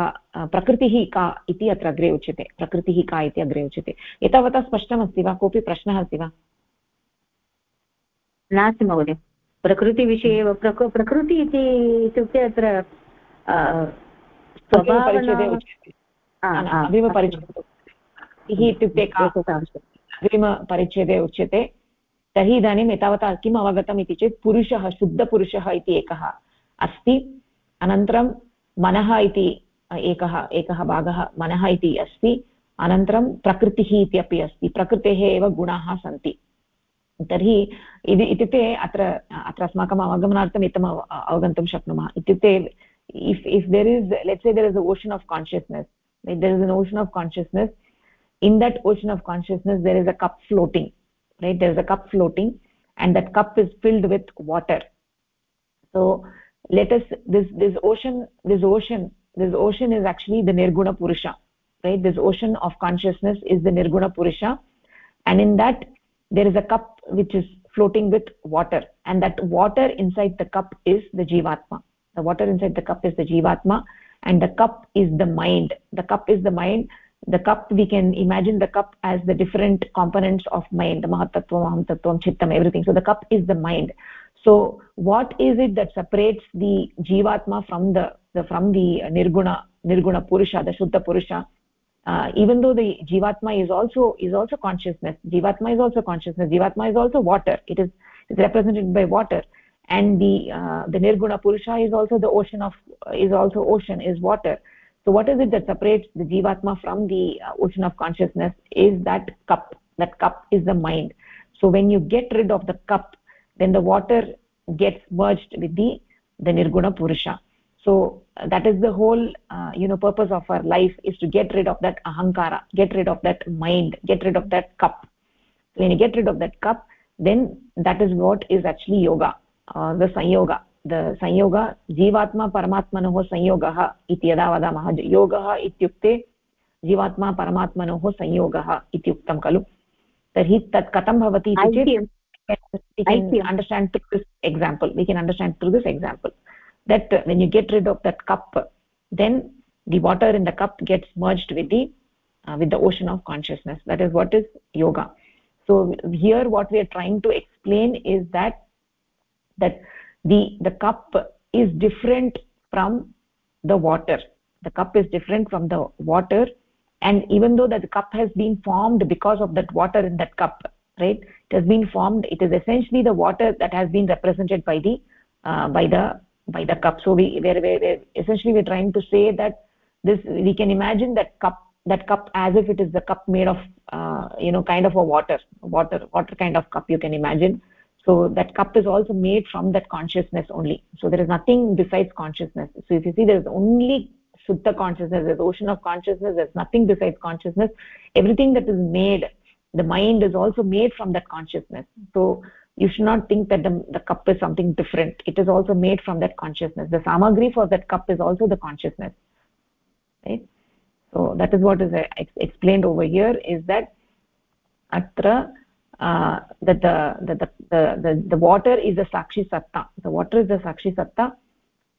प्रकृतिः का इति अत्र अग्रे उच्यते। प्रकृतिः का इति अग्रे उच्यते। एतावता स्पष्टमस्ति वा? कोऽपि प्रश्नः अस्ति वा? नास्ति महोदय। प्रकृतिविषये एव प्रकृ प्रकृति इति इत्युक्ते अत्र अग्रिमपरिच्छेदे इत्युक्ते अग्रिमपरिच्छेदे उच्यते तर्हि इदानीम् एतावता किम् अवगतम् इति चेत् पुरुषः शुद्धपुरुषः इति एकः अस्ति अनन्तरं मनः इति एकः एकः भागः मनः इति अस्ति अनन्तरं प्रकृतिः इत्यपि अस्ति प्रकृतेः एव गुणाः सन्ति तर्हि इति इत्युक्ते अत्र अत्र अस्माकम् अवगमनार्थम् इत्थम् अवगन्तुं शक्नुमः इत्युक्ते if there is let's say there is an ocean of consciousness right? there is an ocean of consciousness in that ocean of consciousness there is a cup floating right? There is a cup floating and that cup is filled with water. So let us this this ocean this ocean this ocean is actually the nirguna purusha right? This ocean of consciousness is the nirguna purusha. And in that there is a cup which is floating with water. And that water inside the cup is the jivatma the water inside the cup is the jivatma and the cup is the mind. The cup is the mind the cup we can imagine the cup as the different components of mind the mahatattvam ahamtattvam chittam everything. So the cup is the mind. So what is it that separates the jivatma from the, the from the nirguna nirguna purusha the shuddha purusha? Uh, even though the jivatma is also is also consciousness jivatma is also consciousness jivatma is also water. It is is represented by water. And the uh, the nirguna purusha is also the ocean of is also ocean is water so what is it that separates the jivatma from the uh, ocean of consciousness is that cup. That cup is the mind. So when you get rid of the cup then the water gets merged with the the nirguna purusha. So uh, that is the whole uh, you know purpose of our life is to get rid of that ahankara get rid of that mind get rid of that cup. When you get rid of that cup then that is what is actually yoga uh, the sanyoga. द संयोग जीवात्मा परमात्मनोः संयोगः इति यदा वदामः योगः इत्युक्ते जीवात्मा परमात्मनोः संयोगः इति उक्तं खलु? तर्हि तत् कथं भवति इति चेत् understand through this example we can understand through this example that when you get rid of that cup then the water in the cup gets merged with the with the ocean of consciousness that is what is yoga so here what we are trying to explain is that that the the cup is different from the water. The cup is different from the water. And even though that the cup has been formed because of that water in that cup right it has been formed it is essentially the water that has been represented by the uh, by the by the cup. So we we're, we're, essentially we're trying to say that this we can imagine that cup that cup as if it is the cup made of uh, you know kind of a water water water kind of cup you can imagine so that cup is also made from that consciousness only. So there is nothing besides consciousness. So if you see there is only shuddha consciousness there's ocean of consciousness there's nothing besides consciousness. Everything that is made the mind is also made from that consciousness. So you should not think that the, the cup is something different. It is also made from that consciousness. The samagri for that cup is also the consciousness right? So that is what is uh, explained over here is that atra uh, that the, the, the, the, the water is a sakshi satta the water is a sakshi satta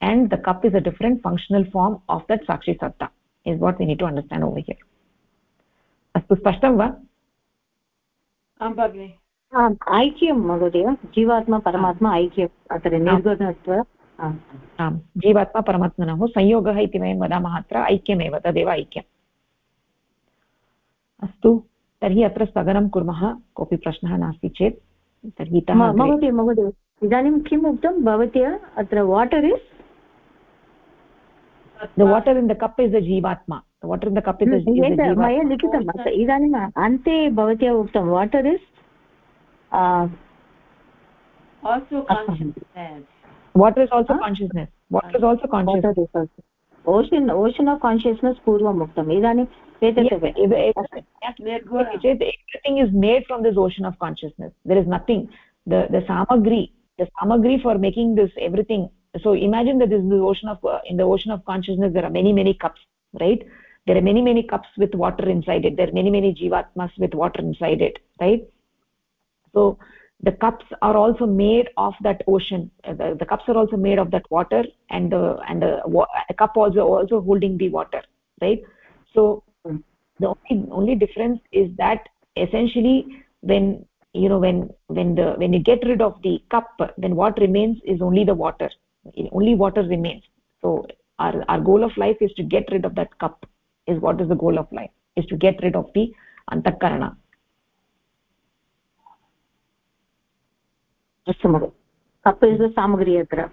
and the cup is a different functional form of that sakshi satta is what we need to understand over here अस्तु स्पष्टं वा आं भगिनि ऐक्यं महोदय जीवात्मा परमात्मा ऐक्यम् अत्र निर्गतत्व आम् जीवात्मा परमात्मनः संयोगः इति वयं वदामः अत्र ऐक्यमेव तदेव ऐक्यम् अस्तु तर्हि अत्र स्थगनं कुर्मः कोऽपि प्रश्नः नास्ति चेत्। तर्हि महोदय महोदय इदानीं किम् उक्तं? भवत्या अत्र water is the water in the cup is the जीवात्मा। Water in the cup is मया लिखितम् इदानीम् अन्ते भवत्या उक्तं water is water is also consciousness water is also consciousness ocean ocean of consciousness पूर्वम् उक्तम्। इदानीं everything is made from this ocean of consciousness there is nothing. The the samagri the samagri for making this everything. So imagine that this is the ocean of uh, in the ocean of consciousness there are many many cups right? There are many many cups with water inside it. There are many many jivatmas with water inside it right? So the cups are also made of that ocean. Uh, the, the cups are also made of that water and the and the, the cup also also holding the water right? So the only, only difference is that essentially when you know when when the when you get rid of the cup then what remains is only the water only water remains so our our goal of life is to get rid of that cup is what is the goal of life is to get rid of the antakarana अस्तु महोदय cup is the सामग्री अत्र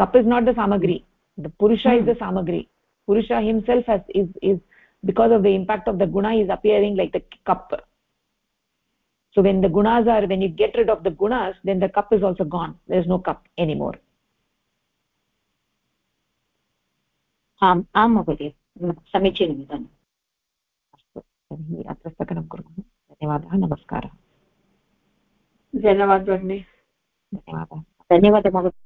cup is not the samagri the purusha hmm. is the samagri purusha himself has is is because of the impact of the guna is appearing like the cup so when the gunas are when you get rid of the gunas then the cup is also gone there is no cup anymore आम् आं महोदय समीचीनम् इदानीम् अस्तु तर्हि अत्र स्थगनं कुर्मः धन्यवादः नमस्कारः धन्यवादः भगिनि धन्यवादः धन्यवादः महोदय